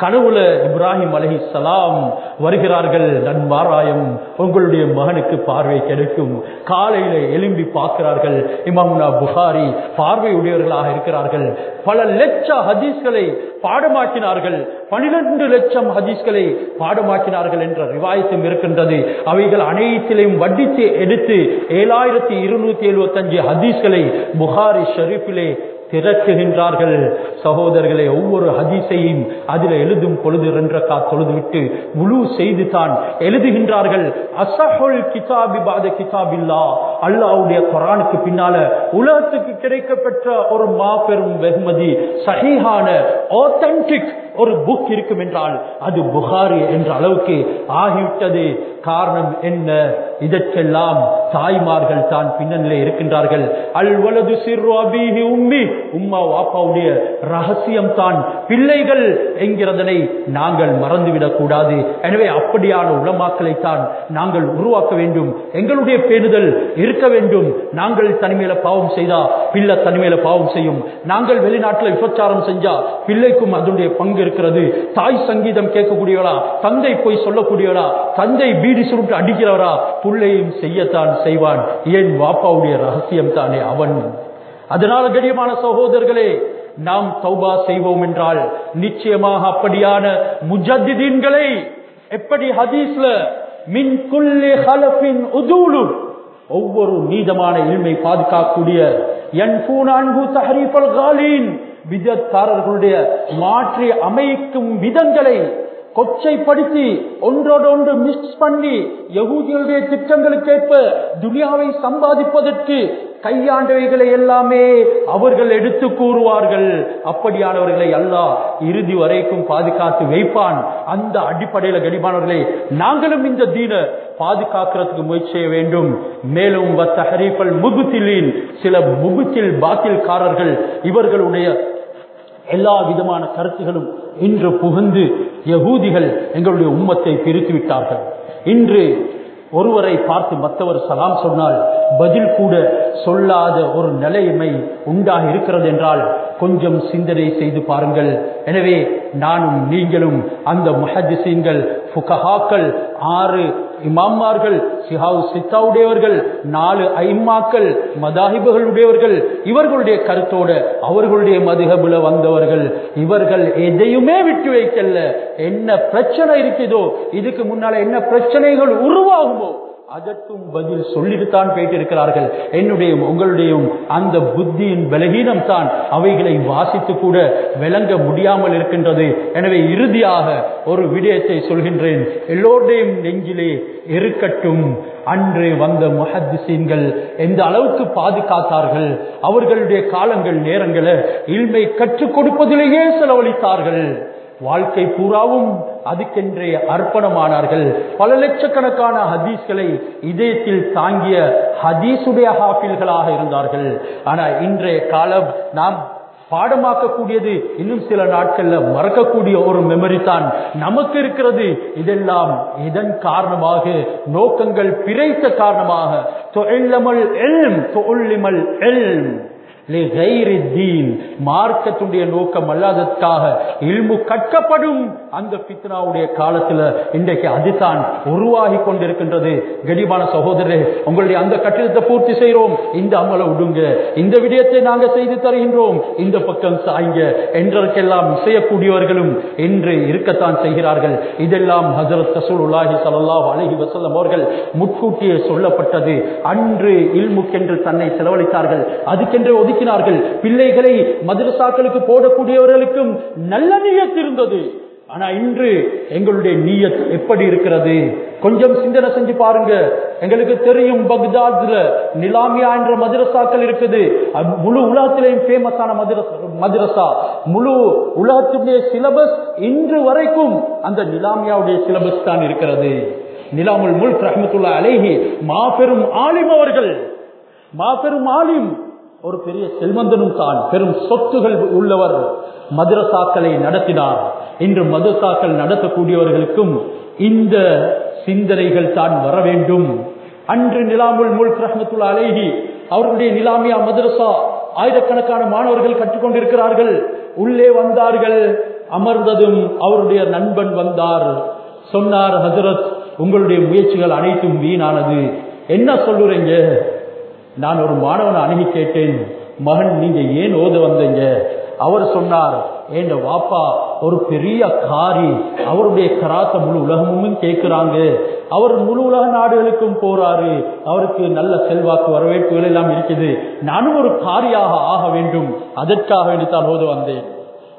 கனவுல இப்ராஹிம் அலஹி சலாம் வருகிறார்கள் நன்மாராயம். உங்களுடைய மகனுக்கு பார்வை கிடைக்கும். காலையில எலும்பி பார்க்கிறார்கள். இமாமுனா புகாரி பார்வையுடையவர்களாக இருக்கிறார்கள். பல லட்ச ஹதீஸ்களை பாடமாக்கினார்கள். பனிரெண்டு லட்சம் ஹதீஸ்களை பாடமாக்கினார்கள் என்ற ரிவாயத்தும் இருக்கின்றது. அவைகள் அனைத்திலையும் வட்டித்து எடுத்து ஏழாயிரத்தி இருநூத்தி எழுபத்தி அஞ்சு ஹதீஸ்களை புகாரி ஷெரீஃபிலே திரட்டுகின்றார்கள். சகோதரர்களை ஒவ்வொரு ஹதீஸையும் அதில் எழுதும் பொழுது ரெண்டக்கா தொழுதுவிட்டு முழு செய்து தான் எழுதுகின்றார்கள். அசஹுல் கிதாபி பாத கிதாபில்லா. அல்லாவுடைய குரானுக்கு பின்னால உலகத்துக்கு கிடைக்கப்பெற்ற ஒரு மாபெரும் வெகுமதி சகிஹான ஆத்தன்டிக் ஒரு புக் இருக்கும் என்றால் அது புகாரி என்ற அளவுக்கு ஆகிவிட்டது. காரணம் என்ன? இதற்கெல்லாம் தாய்மார்கள் தான் பின்னணியிலே இருக்கின்றார்கள். அல்வலது சிறு அபீஹி உம்மி. உம்மா வாப்பாவுடைய ரகசியம் தான். பிள்ளைகள் என்கிறதனை நாங்கள் மறந்துவிடக் கூடாது. எனவே அப்படியான உளமாக்கலை தான் நாங்கள் உருவாக்க வேண்டும். எங்களுடைய பேணுதல் இருக்க வேண்டும். நாங்கள் தனிமையில பாவம் செய்தா பிள்ளை தனிமையில பாவம் செய்யும். நாங்கள் வெளிநாட்டில் விபச்சாரம் செஞ்சா பிள்ளைக்கும் அதனுடைய பங்கு இருக்கிறது. தாய் சங்கீதம் கேட்கக்கூடியவளா? தந்தை போய் சொல்லக்கூடியவளா? தந்தை பீ பீடி சுருட்டு அடிக்கிறவரா? புள்ளையும் செய்யத்தான் செய்வான். ஏன் வாப்பாவுடைய ரகசியம் தானே அவன். அதனால கடியமான சகோதரர்களே நாம் சௌபா செய்வோம் என்றால் நிச்சயமாக அப்படியான முஜத்திதீன்களை எப்படி ஹதீஸ்ல மின் குல்லி ஹலஃபின் உதூலு ஒவ்வொரு நீதமான இல்மை பாதுகாக்கக்கூடிய என் மாற்றி அமைக்கும் விதங்களை கொச்சைப்படுத்தி ஒன்றோடு ஒன்று மிக்ஸ் பண்ணி யகூதிகளுடைய திட்டங்களுக்கேற்ப துனியாவை சம்பாதிப்பதற்கு கையாண்டவைகளை எல்லாமே அவர்கள் எடுத்து கூறுவார்கள். அப்படியானவர்களை அல்லாஹ் இறுதி வரைக்கும் பாதுகாத்து வைப்பான். அந்த அடிப்படையில கடிமானவர்களை நாங்களும் இந்த தீன பாதுகாக்கிறதுக்கு முயற்சி செய்ய வேண்டும். மேலும் முகுத்திலின் சில முகுத்தில் பாத்தில்காரர்கள் இவர்களுடைய எல்லா விதமான கருத்துகளும் இன்று புகுந்து யகூதிகள் எங்களுடைய உம்மத்தை பிரித்து விட்டார்கள் இன்று ஒருவரை பார்த்து மற்றவர் சலாம் சொன்னால் பதில் கூட சொல்லாத ஒரு நிலைமை உண்டாக இருக்கிறது என்றால் கொஞ்சம் சிந்தனை செய்து பாருங்கள். எனவே நானும் நீங்களும் அந்த முஹஜிசீன்கள் ஃபுகஹாக்கள் ஆறு இமாமார்கள் சிஹாவு சித்தாவுடையவர்கள் நாலு ஐம்மாக்கள் மதாஹிபுகளுடையவர்கள் இவர்களுடைய கருத்தோட அவர்களுடைய மதுகபுல வந்தவர்கள் இவர்கள் எதையுமே விட்டு வைக்கல என்ன பிரச்சனை இருக்குதோ இதுக்கு முன்னால என்ன பிரச்சனைகள் உருவாகுமோ அதற்கும் பதில் சொல்லிட்டுத்தான் போயிட்டு என்னுடைய உங்களுடையும் அந்த புத்தியின் பலகீனம் தான் அவைகளை வாசித்து கூட விளங்க முடியாமல் இருக்கின்றது. எனவே இறுதியாக ஒரு விடயத்தை சொல்கின்றேன். எல்லோருடையும் நெஞ்சிலே இருக்கட்டும். அன்று வந்த முஹத்திசீன்கள் எந்த அளவுக்கு பாதுகாத்தார்கள்? அவர்களுடைய காலங்கள் நேரங்களை இல்மை கற்றுக் கொடுப்பதிலேயே செலவழித்தார்கள். வாழ்க்கை பூராவும் அதுக்கென்றே அர்ப்பணமானார்கள். பல லட்சக்கணக்கான ஹதீஸ்களை இதயத்தில் தாங்கிய ஹதீசுடைய ஹாஃபில்களாக இருந்தார்கள். ஆனா இன்றைய காலம் நாம் பாடமாக்கக்கூடியது இன்னும் சில நாட்கள்ல மறக்கக்கூடிய ஒரு மெமரி தான் நமக்கு இருக்கிறது. இதெல்லாம் இதன் காரணமாக நோக்கங்கள் பிழைத்த காரணமாக. தொழிலமல் எல்ம் தொழிலிமல் எல்ம். மார்க்கத்துடைய நோக்கம் அல்லாததுக்காக இல்மு கற்கப்படும் அந்த பித்னாவுடைய காலத்துல இன்றைக்கு அதுதான் உருவாகி கொண்டிருக்கின்றது. கடிவான சகோதரரே உங்களுடைய அந்த கட்டிடத்தை பூர்த்தி செய்கிறோம். இந்த அமலை விடுங்க இந்த விடயத்தை நாங்க செய்து தருகின்றோம். இந்த பக்கம் சாய்ங்க. என்றதற்கெல்லாம் செய்யக்கூடியவர்களும் என்று இருக்கத்தான் செய்கிறார்கள். இதெல்லாம் ஹசரத் ரசூலுல்லாஹி ஸல்லல்லாஹு அலஹி வஸல்லம் அவர்கள் முட்கூட்டியே சொல்லப்பட்டது. அன்று இல்முக்கென்று தன்னை செலவழித்தார்கள். அதுக்கென்று ஒதுக்கினார்கள் பிள்ளைகளை மதரசாக்களுக்கு போடக்கூடியவர்களுக்கும் நல்ல நீயத் இருந்தது. ஆனா இன்று எங்களுடைய நீயத் எப்படி இருக்கிறது? கொஞ்சம் சிந்தனை செஞ்சு பாருங்க. எங்களுக்கு தெரியும் பக்தாத்ல நிலாமியா என்ற மதரசாக்கள் இருக்குது. முழு உலகத்திலேயும் ஃபேமஸான மதரசா. முழு உலகத்துடைய சிலபஸ் இன்று வரைக்கும் அந்த நிலாமியாவுடைய சிலபஸ் தான் இருக்கிறது. நிலாமுல் முல்க் ரஹமத்துல்லா அலேஹி மாபெரும் ஆலிம் அவர்கள். மாபெரும் ஆலிம். ஒரு பெரிய செல்வந்தனும் தான். பெரும் சொத்துகள் உள்ளவர் மதுரசாக்களை நடத்தினார். இன்று மதுரசாக்கள் நடத்தக்கூடியவர்களுக்கும் இந்த சிந்தனைகள் தான் வர வேண்டும். அன்று நிலாமுல் முல்க் ரஹமத்துல்லா அலேஹி அவருடைய நிலாமியா மதுரசா ஆயிரக்கணக்கான மாணவர்கள் கற்றுக்கொண்டிருக்கிறார்கள். உள்ளே வந்தார்கள். அமர்ந்ததும் அவருடைய நண்பன் வந்தார். சொன்னார் ஹசரத் உங்களுடைய முயற்சிகள் அனைத்தும் வீணானது. என்ன சொல்லுறீங்க? நான் ஒரு மாணவனை அணுகி கேட்டேன். மகன் நீங்க ஏன் ஓத வந்தீங்க? அவர் சொன்னார் என் வாப்பா ஒரு பெரிய காரி அவருடைய கராத்த முழு உலகமும் கேட்கிறாங்க. அவர் முழு உலக நாடுகளுக்கும் போறாரு. அவருக்கு நல்ல செல்வாக்கு வரவேற்புகள் எல்லாம் இருக்குது. நானும் ஒரு காரியாக ஆக வேண்டும். அதற்காக வேண்டித்தான் ஓத வந்தேன்.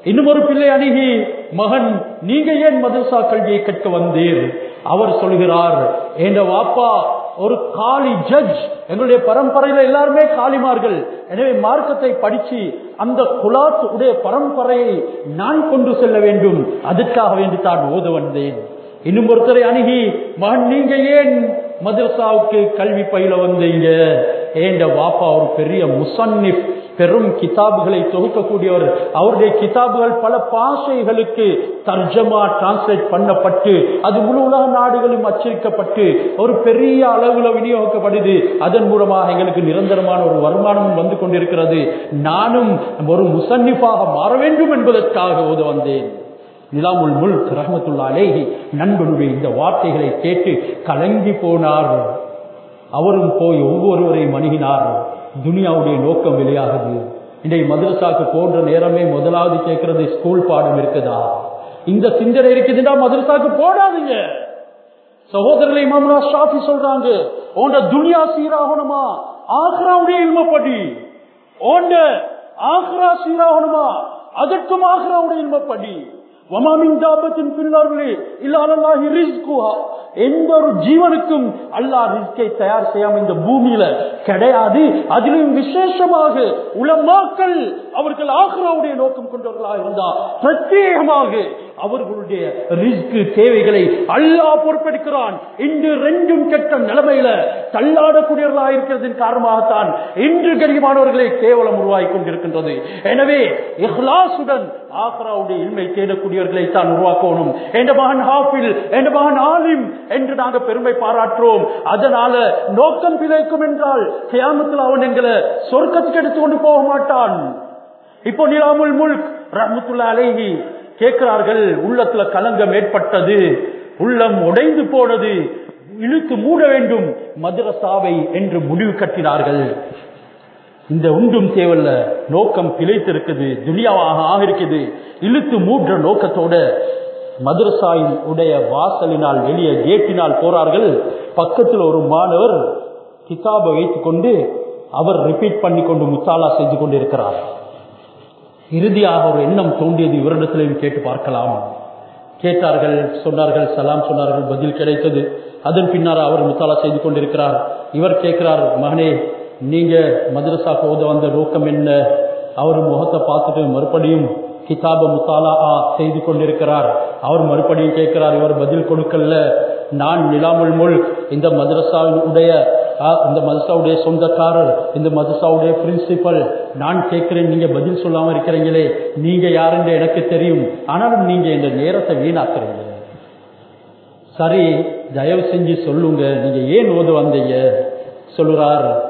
இன்னும் ஒரு பிள்ளை அணுகி மகன் நீங்க ஏன் மதுசா கல்வியை கற்க வந்தீர்? அவர் சொல்கிறார் என் வாப்பா ஒரு காலி ஜட்ஜ். எங்களுடைய பரம்பரையில எல்லாருமே காலிமார்கள் எனவே மார்க்கத்தை படிச்சு அந்த குலாத் உடைய பரம்பரையை நான் கொண்டு செல்ல வேண்டும். அதற்காக வேண்டி தான் ஓத வந்தேன். இன்னும் ஒருத்தரை அணுகி மகன் நீங்க ஏன் மதரசாவுக்கு கல்வி பயில வந்தீங்க? ஏண்ட வாப்பா ஒரு பெரிய முசன்னிப் பெரும் கிதாபுகளை தொகுக்கக்கூடியவர். அவருடைய கிதாபுகள் பல பாஷைகளுக்கு தர்ஜமா டிரான்ஸ்லேட் பண்ணப்பட்டு அது முழு உலக நாடுகளும் அச்சரிக்கப்பட்டு ஒரு பெரிய அளவுல விநியோகிக்கப்படுது. அதன் மூலமாக எங்களுக்கு நிரந்தரமான ஒரு வருமானமும் வந்து கொண்டிருக்கிறது. நானும் ஒரு முசன்னிப்பாக மாற வேண்டும் என்பதற்காக ஓத வந்தேன். நிலாமுல் முல் ரஹமத்துல்லா நண்பனுடைய இந்த வார்த்தைகளை கேட்டு கலங்கி போனார் அவரும் போய் ஒவ்வொருவரையும் அணுகினார் துனியாவுடைய நோக்கம் வெளியாகுது. இன்றைக்கு மதுரசாக்கு போன்ற நேரமே முதலாவது கேட்கறது ஸ்கூல் பாடம் இருக்குதா? இந்த சிந்தனை இருக்குதுன்னா மதுரசாக்கு போடாதீங்க. சகோதரர்களை மாமனா ஷாஃபி சொல்றாங்க உண்ட துனியா சீராகணுமா? ஆக்ராவுடைய இல்மப்படி ஓண்ட ஆக்ரா சீராகணுமா? அதற்கும் ஆக்ராவுடைய இன்பப்படி எந்த ஒரு ஜீவனுக்கும் அல்லாஹ் ரிஸ்கை தயார் செய்யாம இந்த பூமியில கிடையாது. அதிலும் விசேஷமாக உலமாக்கள் அவர்கள் ஆக்ராவுடைய நோக்கம் கொண்டவர்களாக இருந்தா பிரத்யேகமாக அவர்களுடைய ரிஸ்க் தேவைகளை அல்லாஹ் பொறுப்பெடுக்கிறான். இன்று ரெண்டும் கெட்ட நிலைமையில தள்ளாடக்கூடியவர்களாக இருக்கிறதன் காரணமாகத்தான் இன்று கரிமானவர்களை கேவலம் உருவாகி கொண்டிருக்கின்றது. எனவே இஹ்லாசுடன் ஆக்ராவுடைய இன்மை தேடக்கூடியவர்களை தான் உருவாக்கணும். என்ற மகன் ஹாஃபில் என்ற மகன் ஆலிம் என்று நாங்கள் பெருமை பாராட்டுறோம். அதனால நோக்கம் பிழைக்கும் என்றால் கியாமத்தில் அவன் எங்களை சொர்க்கத்துக்கு எடுத்து கொண்டு போக மாட்டான். இப்போ நிலாமுல் முல்க் ரஹமத்துல்லா அலேஹி கேட்கிறார்கள் உள்ளத்துல கலங்கம் ஏற்பட்டது உள்ளம் உடைந்து போனது இழுத்து மூட வேண்டும் மதுரசாவை என்று முடிவு கட்டினார்கள். இந்த உண்டும் தேவல்ல நோக்கம் பிழைத்திருக்குது துனியாவாக ஆக இருக்குது இழுத்து மூன்ற நோக்கத்தோட மதுரசாயின் உடைய வாசலினால் வெளியே கேட்டினால் போறார்கள். பக்கத்தில் ஒரு மாணவர் கிதாபை வைத்துக் கொண்டு அவர் ரிப்பீட் பண்ணி கொண்டு முத்தாலா செய்து கொண்டிருக்கிறார். இறுதியாக ஒரு எண்ணம் தோன்றியது. இவரிடத்திலையும் கேட்டு பார்க்கலாம். கேட்டார்கள் சொன்னார்கள் சலாம் சொன்னார்கள் பதில் கிடைத்தது. அதன் பின்னால் அவர் முத்தாலா செய்து கொண்டிருக்கிறார். இவர் கேட்கிறார் மகனே நீங்க மதரசா போத வந்த நோக்கம் என்ன? அவர் முகத்தை பார்த்துட்டு மறுபடியும் கிதாப முத்தாலா செய்து கொண்டிருக்கிறார். அவர் மறுபடியும் கேட்கிறார் இவர் பதில் கொடுக்கல. நான் நிலாமல் முல் இந்த மதரசாவின் இந்த மதரசாவுடைய சொந்தக்காரர் இந்த மதரசாவுடைய பிரின்சிபல் நான் கேட்கிறேன் நீங்க பதில் சொல்லாம இருக்கிறீங்களே. நீங்க யாருன்னு எனக்கு தெரியும். ஆனாலும் நீங்க இந்த நேரத்தை வீணாக்குறீங்க. சரி தயவு செஞ்சு சொல்லுங்க. நீங்க ஏன் ஓது வந்தீங்க? சொல்லுறார்.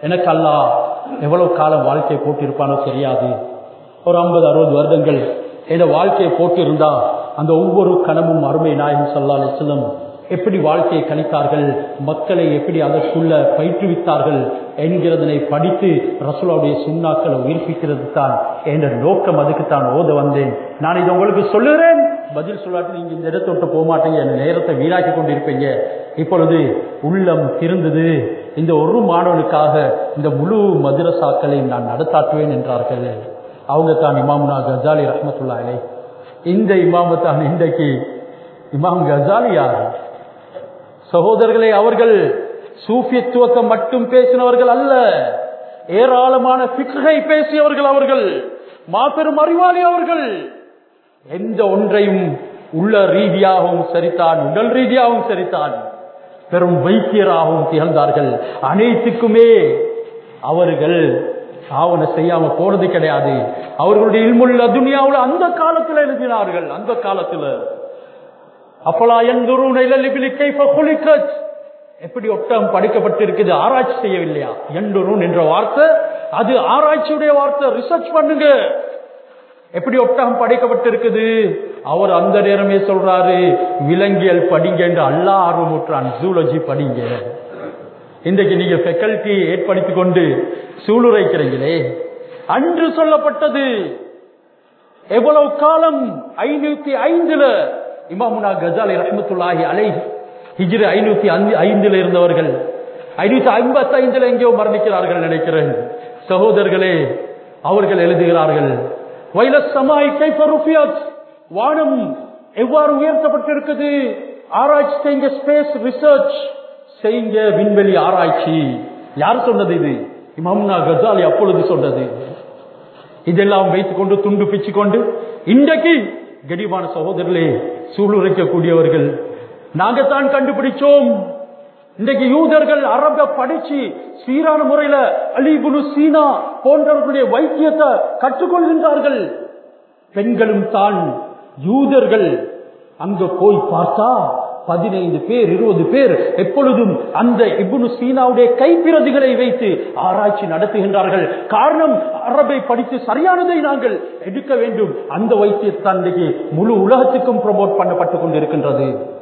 எனக்கு அல்லா எவ்வளவு காலம் வாழ்க்கையை போட்டிருப்பானோ தெரியாது. ஒரு ஐம்பது அறுபது வருடங்கள் என் வாழ்க்கையை போட்டிருந்தா அந்த ஒவ்வொரு கணமும் அருமை நாயகம் சல்லா அலிஸ்லம் எப்படி வாழ்க்கையை கணித்தார்கள் மக்களை எப்படி அதற்குள்ள பயிற்றுவித்தார்கள் என்கிறதனை படித்து ரசூலாவுடைய சுண்ணாக்களை உயிர்ப்பிக்கிறது தான் என்ற நோக்கம் அதுக்கு தான் ஓத வந்தேன். நான் இதை உங்களுக்கு சொல்லுகிறேன். பதில் சொல்லாட்டி நீங்க இந்த இடத்தை விட்டு போக மாட்டீங்க. என் நேரத்தை வீணாக்கி கொண்டிருப்பீங்க. இப்பொழுது உள்ளம் திருந்தது இந்த ஒரு மாணவனுக்காக இந்த முழு மதுரசாக்களை நான் நடத்தாட்டுவேன் என்றார்கள். அவங்க தான் இமாமுனா கஜாலி ரஹமத்துல்லாலே இந்த இமாம தான் இன்றைக்கு இமாம் கஜாலி யார்? சகோதரர்களே அவர்கள் சூஃபியத்துவத்தை மட்டும் பேசினவர்கள் அல்ல. ஏராளமான பிக்கை பேசியவர்கள் அவர்கள். மாபெரும் அறிவாளி அவர்கள். எந்த ஒன்றையும் உள்ள ரீதியாகவும் சரித்தான் உடல் ரீதியாகவும் சரித்தான். பெரும் வைத்தியராகவும் திகழ்ந்தார்கள். அனைத்துக்குமே அவர்கள் ஆவண செய்யாம போனது கிடையாது. அவர்களுடைய இல்முள்ள துனியாவில் அந்த காலத்தில் எழுதினார்கள். அந்த காலத்தில் அப்பலா எந்தூர் எப்படி ஒட்டகம் படிக்கப்பட்டிருக்குது ஆராய்ச்சி செய்யவில்லையா? எண்டுருன் என்ற வார்த்தை. அது ஆராய்ச்சியுடைய வார்த்தை. ரிசர்ச் பண்ணுங்க. எப்படி ஒட்டகம் படைக்கப்பட்டிருக்குது? அவர் அந்த நேரமே சொல்றாரு விலங்கியல் படிங்க என்று அல்லா ஆர்வமுற்றான் ஜூலஜி படிங்க. இன்றைக்கு நீங்க ஃபெக்கல்டி ஏற்படுத்திக் கொண்டு சூளுரைக்கிறீங்களே. அன்று சொல்லப்பட்டது. எவ்வளவு காலம்? ஐநூத்தி ஐந்துல. இமாமுனா கஜாலி ரஹமத்துல்லாஹி அலை ஹிஜ்ரு ஐநூத்தி ஐந்துல இருந்தவர்கள். ஐநூத்தி ஐம்பத்தி ஐந்துல எங்கேயோ மரணிக்கிறார்கள் நினைக்கிறேன். சகோதரர்களே அவர்கள் எழுதுகிறார்கள் வைலஸ் சமாய் வானம் எவ்வாறு உயர்த்தப்பட்டிருக்குது? ஆராய்ச்சி செய்யுங்க ஸ்பேஸ் ரிசர்ச் செய்யுங்க விண்வெளி ஆராய்ச்சி. யார் சொன்னது இது? இமாமுனா கசாலி அப்பொழுது சொன்னது. இதெல்லாம் வைத்துக் கொண்டு துண்டு பிச்சு கொண்டு இன்றைக்கு கடிவான சகோதரர்களே சூளுரைக்கக்கூடியவர்கள் நாங்கத்தான் கண்டுபிடிச்சோம். இன்றைக்கு யூதர்கள் அரப படிச்சு சீரான முறையில அலிபுனு சீனா போன்றவர்களுடைய வைத்தியத்தை கற்றுக்கொள்கின்றார்கள். பெண்களும் தான். யூதர்கள் அங்க போய் பார்த்தா பதினைந்து பேர் இருபது பேர் எப்பொழுதும் அந்த இபுனு சீனாவுடைய கைப்பிரதிகளை வைத்து ஆராய்ச்சி நடத்துகின்றார்கள். காரணம் அரபை படித்து சரியானதை நாங்கள் எடுக்க வேண்டும். அந்த வைத்தியத்தான் முழு உலகத்துக்கும் ப்ரொமோட் பண்ணப்பட்டு கொண்டிருக்கின்றது.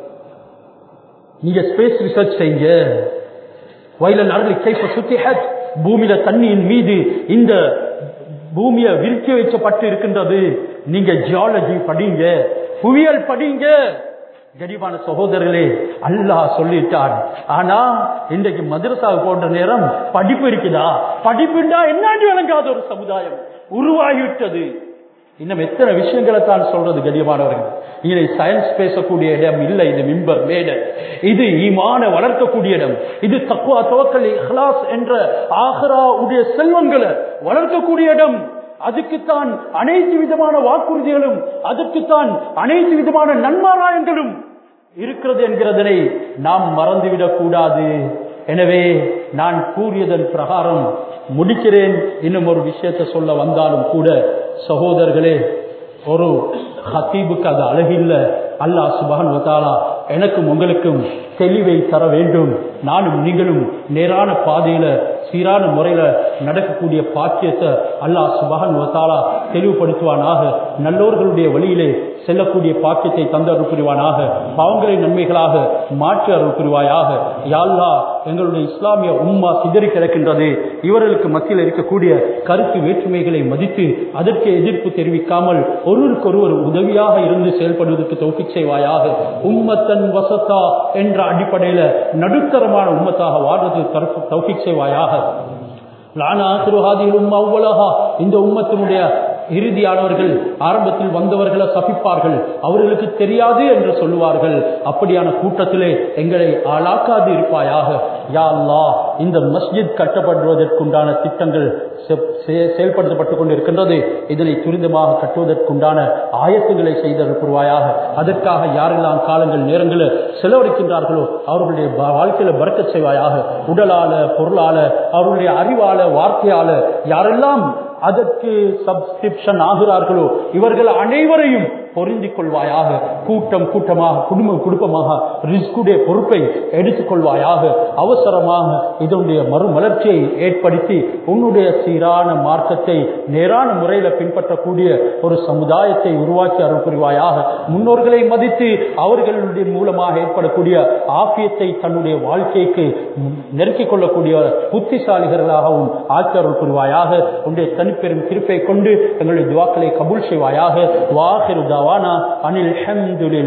நீங்க ஸ்பேஸ் ரிசர்ச் செய்யுங்க. வயலன் அருள் கைப்ப சுத்தி பூமியில தண்ணியின் மீது இந்த பூமியை விரிக்க வைக்கப்பட்டு இருக்கின்றது. நீங்க ஜியாலஜி படிங்க. புவியல் படிங்க. கரிபான சகோதரர்களே அல்லாஹ் சொல்லிட்டான். ஆனா இன்றைக்கு மதரசாவுக்கு போன்ற நேரம் படிப்பு இருக்குதா? படிப்புண்டா என்னன்னு விளங்காத ஒரு சமுதாயம்? உருவாகிவிட்டது. இன்னும் எத்தனை விஷயங்களை தான் சொல்றது கடியமானவர்கள் இதை சயின்ஸ் பேசக்கூடிய இடம் இல்லை இது மிம்பர் மேடை. இது ஈமான வளர்க்கக்கூடிய இடம். இது தக்குவா துவக்கல் இஹ்லாஸ் என்ற ஆஹரா உடைய செல்வங்களை வளர்க்கக்கூடிய இடம். அதுக்குத்தான் அனைத்து விதமான வாக்குறுதிகளும் அதுக்குத்தான் அனைத்து விதமான நன்மாராயங்களும் இருக்கிறது என்கிறதனை நாம் மறந்துவிடக் கூடாது எனவே நான் கூறியதன் பிரகாரம் முடிக்கிறேன் இன்னும் ஒரு விஷயத்தை சொல்ல வந்தாலும் கூட சகோதரர்களே ஒரு ஹத்தீபுக்கு அது அழகில்ல. அல்லாஹ் சுபான் வதாலா எனக்கும் உங்களுக்கும் தெளிவை தர வேண்டும். நானும் நீங்களும் நேரான பாதையில சீரான முறையில நடக்கக்கூடிய பாக்கியத்தை அல்லாஹ் சுபகன் வத்தாலா தெளிவுபடுத்துவானாக. நல்லோர்களுடைய வழியிலே செல்லக்கூடிய பாக்கியத்தை தந்து அருள் புரிவானாக. பாவங்களை நன்மைகளாக மாற்றி அருள் புரிவாயாக. யாழ்லா எங்களுடைய இஸ்லாமிய உம்மா சிதறி கிடக்கின்றது. இவர்களுக்கு மத்தியில் இருக்கக்கூடிய கருத்து வேற்றுமைகளை மதித்து அதற்கு எதிர்ப்பு தெரிவிக்காமல் ஒருவருக்கொருவர் உதவியாக இருந்து செயல்படுவதற்கு தோப்பிக் செய்வாயாக. உம்மத்தன் வசத்தா என்ற அடிப்படையில நடுத்தரமான உம்மத்தாக வாழ்றது தௌஃபிக் செய்வாயாக. இந்த உம்மத்தினுடைய இறுதியானவர்கள் ஆரம்பத்தில் வந்தவர்களை சபிப்பார்கள். அவர்களுக்கு தெரியாது என்று சொல்லுவார்கள். அப்படியான கூட்டத்திலே எங்களை ஆளாக்காது இருப்பாயாக. யா அல்லா இந்த மஸ்ஜித் கட்டப்படுவதற்குண்டான திட்டங்கள் செயல்படுத்தப்பட்டுக் கொண்டிருக்கின்றது. இதனை துரிதமாக கட்டுவதற்குண்டான ஆயத்துகளை செய்திருப்பாயாக அதற்காக யாரெல்லாம் காலங்கள் நேரங்களில் செலவழிக்கின்றார்களோ அவர்களுடைய வாழ்க்கையில பறக்க செய்வாயாக. உடலால பொருளால அவர்களுடைய அறிவால வார்த்தையால யாரெல்லாம் அதற்கு சப்ஸ்கிரிப்ஷன் ஆகிறார்களோ? இவர்கள் அனைவரையும் பொருந்திக் கொள்வாயாக. கூட்டம் கூட்டமாக குடும்பம் குடும்பமாக ரிஸ்குடைய பொறுப்பை எடுத்துக் கொள்வாயாக. அவசரமாக இதனுடைய மறுமலர்ச்சியை ஏற்படுத்தி உன்னுடைய சீரான மார்க்கத்தை நேரான முறையில் பின்பற்றக்கூடிய ஒரு சமுதாயத்தை உருவாக்கி அருள் புரிவாயாக. முன்னோர்களை மதித்து அவர்களுடைய மூலமாக ஏற்படக்கூடிய ஆப்பியத்தை தன்னுடைய வாழ்க்கைக்கு நெருக்கிக் கொள்ளக்கூடிய புத்திசாலிகளாகவும் ஆக்கி அருள் புரிவாயாக. உன்னுடைய தனிப்பெரும் திருப்பை கொண்டு எங்களுடைய துவாக்களை கபூல் செய்வாயாக. வாகிருதா دعوانا أن الحمد لله.